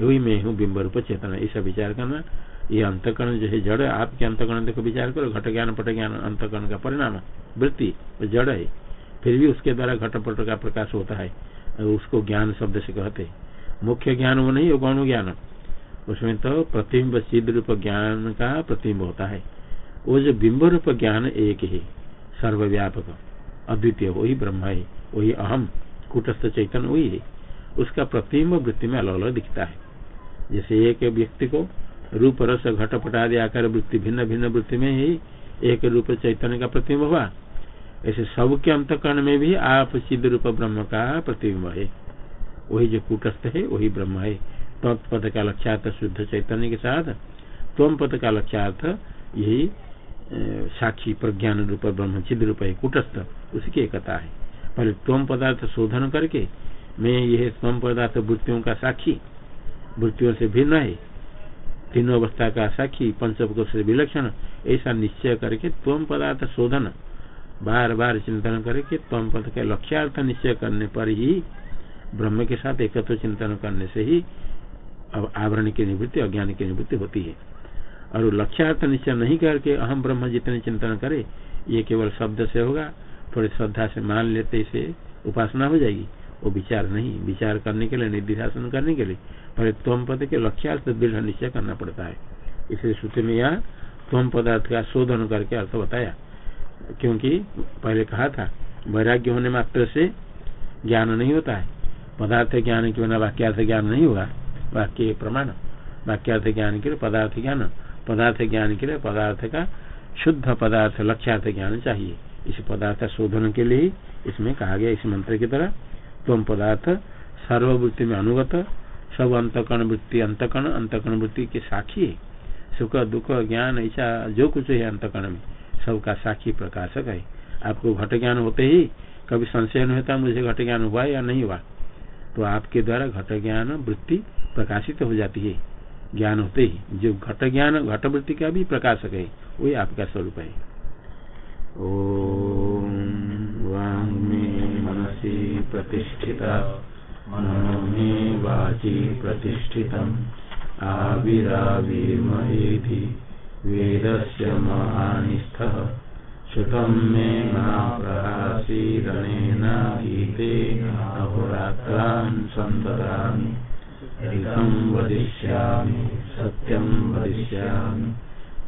वही मैं हूँ बिंब रूप चेतन। ऐसा विचार करना, ये अंतकरण जो है जड़ आपके अंतकरण देखो, विचार करो, घट ज्ञान, पट ज्ञान, अंतकरण का परिणाम, वृत्ति, जड़ है। फिर भी उसके द्वारा घटपट का प्रकाश होता है। उसको ज्ञान शब्द से कहते मुख्य ज्ञान वो नहीं गौण ज्ञान। उसमें तो प्रतिम्ब सिद्ध रूप ज्ञान का प्रतिम्ब होता है। वो जो बिंब रूप ज्ञान एक ही, सर्वव्यापक, अद्वितीय, वही ब्रह्म है, वही अहम, कुटस्थ चैतन्य वही है। उसका प्रतिम्ब वृत्ति में अलग अलग दिखता है। जैसे एक व्यक्ति को रूप, रस, घटपट आदि आकार वृत्ति भिन्न भिन्न वृत्ति में ही एक रूप चैतन्य का प्रतिबिंब हुआ ऐसे सबके अंतकरण में भी आप सिद्ध रूप ब्रह्म का प्रतिबिंब है। वही जो कूटस्थ है, वही ब्रह्म है। तत्पद का लक्ष्यार्थ शुद्ध चैतन्य के साथ तम पद का लक्ष्यार्थ यही साक्षी प्रज्ञान रूप ब्रह्म चिद रूप है, कुटस्थ, उसकी एकता है। पहले तम पदार्थ शोधन करके, मैं यह तम पदार्थ वृत्तियों का साक्षी, वृत्तियों से भिन्न है। तीनों अवस्था का साक्षी पंचकोश से विलक्षण, ऐसा निश्चय करके तम पदार्थ शोधन बार बार चिंतन करके तम पद के लक्ष्यार्थ निश्चय करने पर ही, ब्रह्म के साथ एकत्र चिंतन करने से ही अब आवरण की निवृत्ति, अज्ञान की निवृत्ति होती है। और लक्ष्यार्थ निश्चय नहीं करके अहम ब्रह्म जितने चिंतन करे, ये केवल शब्द से होगा, थोड़ी श्रद्धा से मान लेते इसे, उपासना हो जाएगी। वो विचार नहीं, विचार करने के लिए, निर्दिशासन करने के लिए, पर तम पद के लक्ष्यार्थ दृढ़ निश्चय करना पड़ता है। इसलिए सूत्र में यहाँ तम पदार्थ का शोधन करके अर्थ बताया। क्योंकि पहले कहा था, वैराग्य होने मात्र से ज्ञान नहीं होता है। पदार्थ ज्ञान के बिना वाक्यार्थ ज्ञान नहीं होगा। वाक्य प्रमाण। वाक्यार्थ ज्ञान के लिए पदार्थ ज्ञान। पदार्थ ज्ञान के लिए पदार्थ का शुद्ध पदार्थ, लक्ष्यार्थ ज्ञान चाहिए। इस पदार्थ शोधन के लिए इसमें कहा गया, इस मंत्र की तरह तुम पदार्थ सर्ववृत्ति में अनुगत, सब अंतकरण वृत्ति अंतकरण अंतकरण वृत्ति के साक्षी है। सुख, दुख, ज्ञान, ऐसा जो कुछ है अंतकरण में। सबका साक्षी प्रकाशक है। आपको घट ज्ञान होते ही कभी संशय नहीं होता, मुझे घट ज्ञान हुआ या नहीं हुआ। तो आपके द्वारा घट ज्ञान वृत्ति प्रकाशित हो जाती है। ज्ञान होते ही जो घट ज्ञान, घट वृत्ति का भी प्रकाशक है, वही आपका स्वरूप है। ओम मनसी प्रतिष्ठिता मनो वाची वेद से महानिस्थ श्रुतम मे महाप्रहासीरणेन गीतेन अहोरात्रान् सन्ततामि एकं वदिष्यामि, सत्यं वदिष्यामि।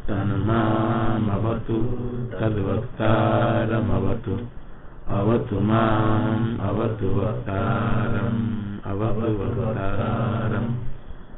तन्मामवतु, तद्वक्तारमवतु। अवतु माम्, अवतु वक्तारम्, अवतु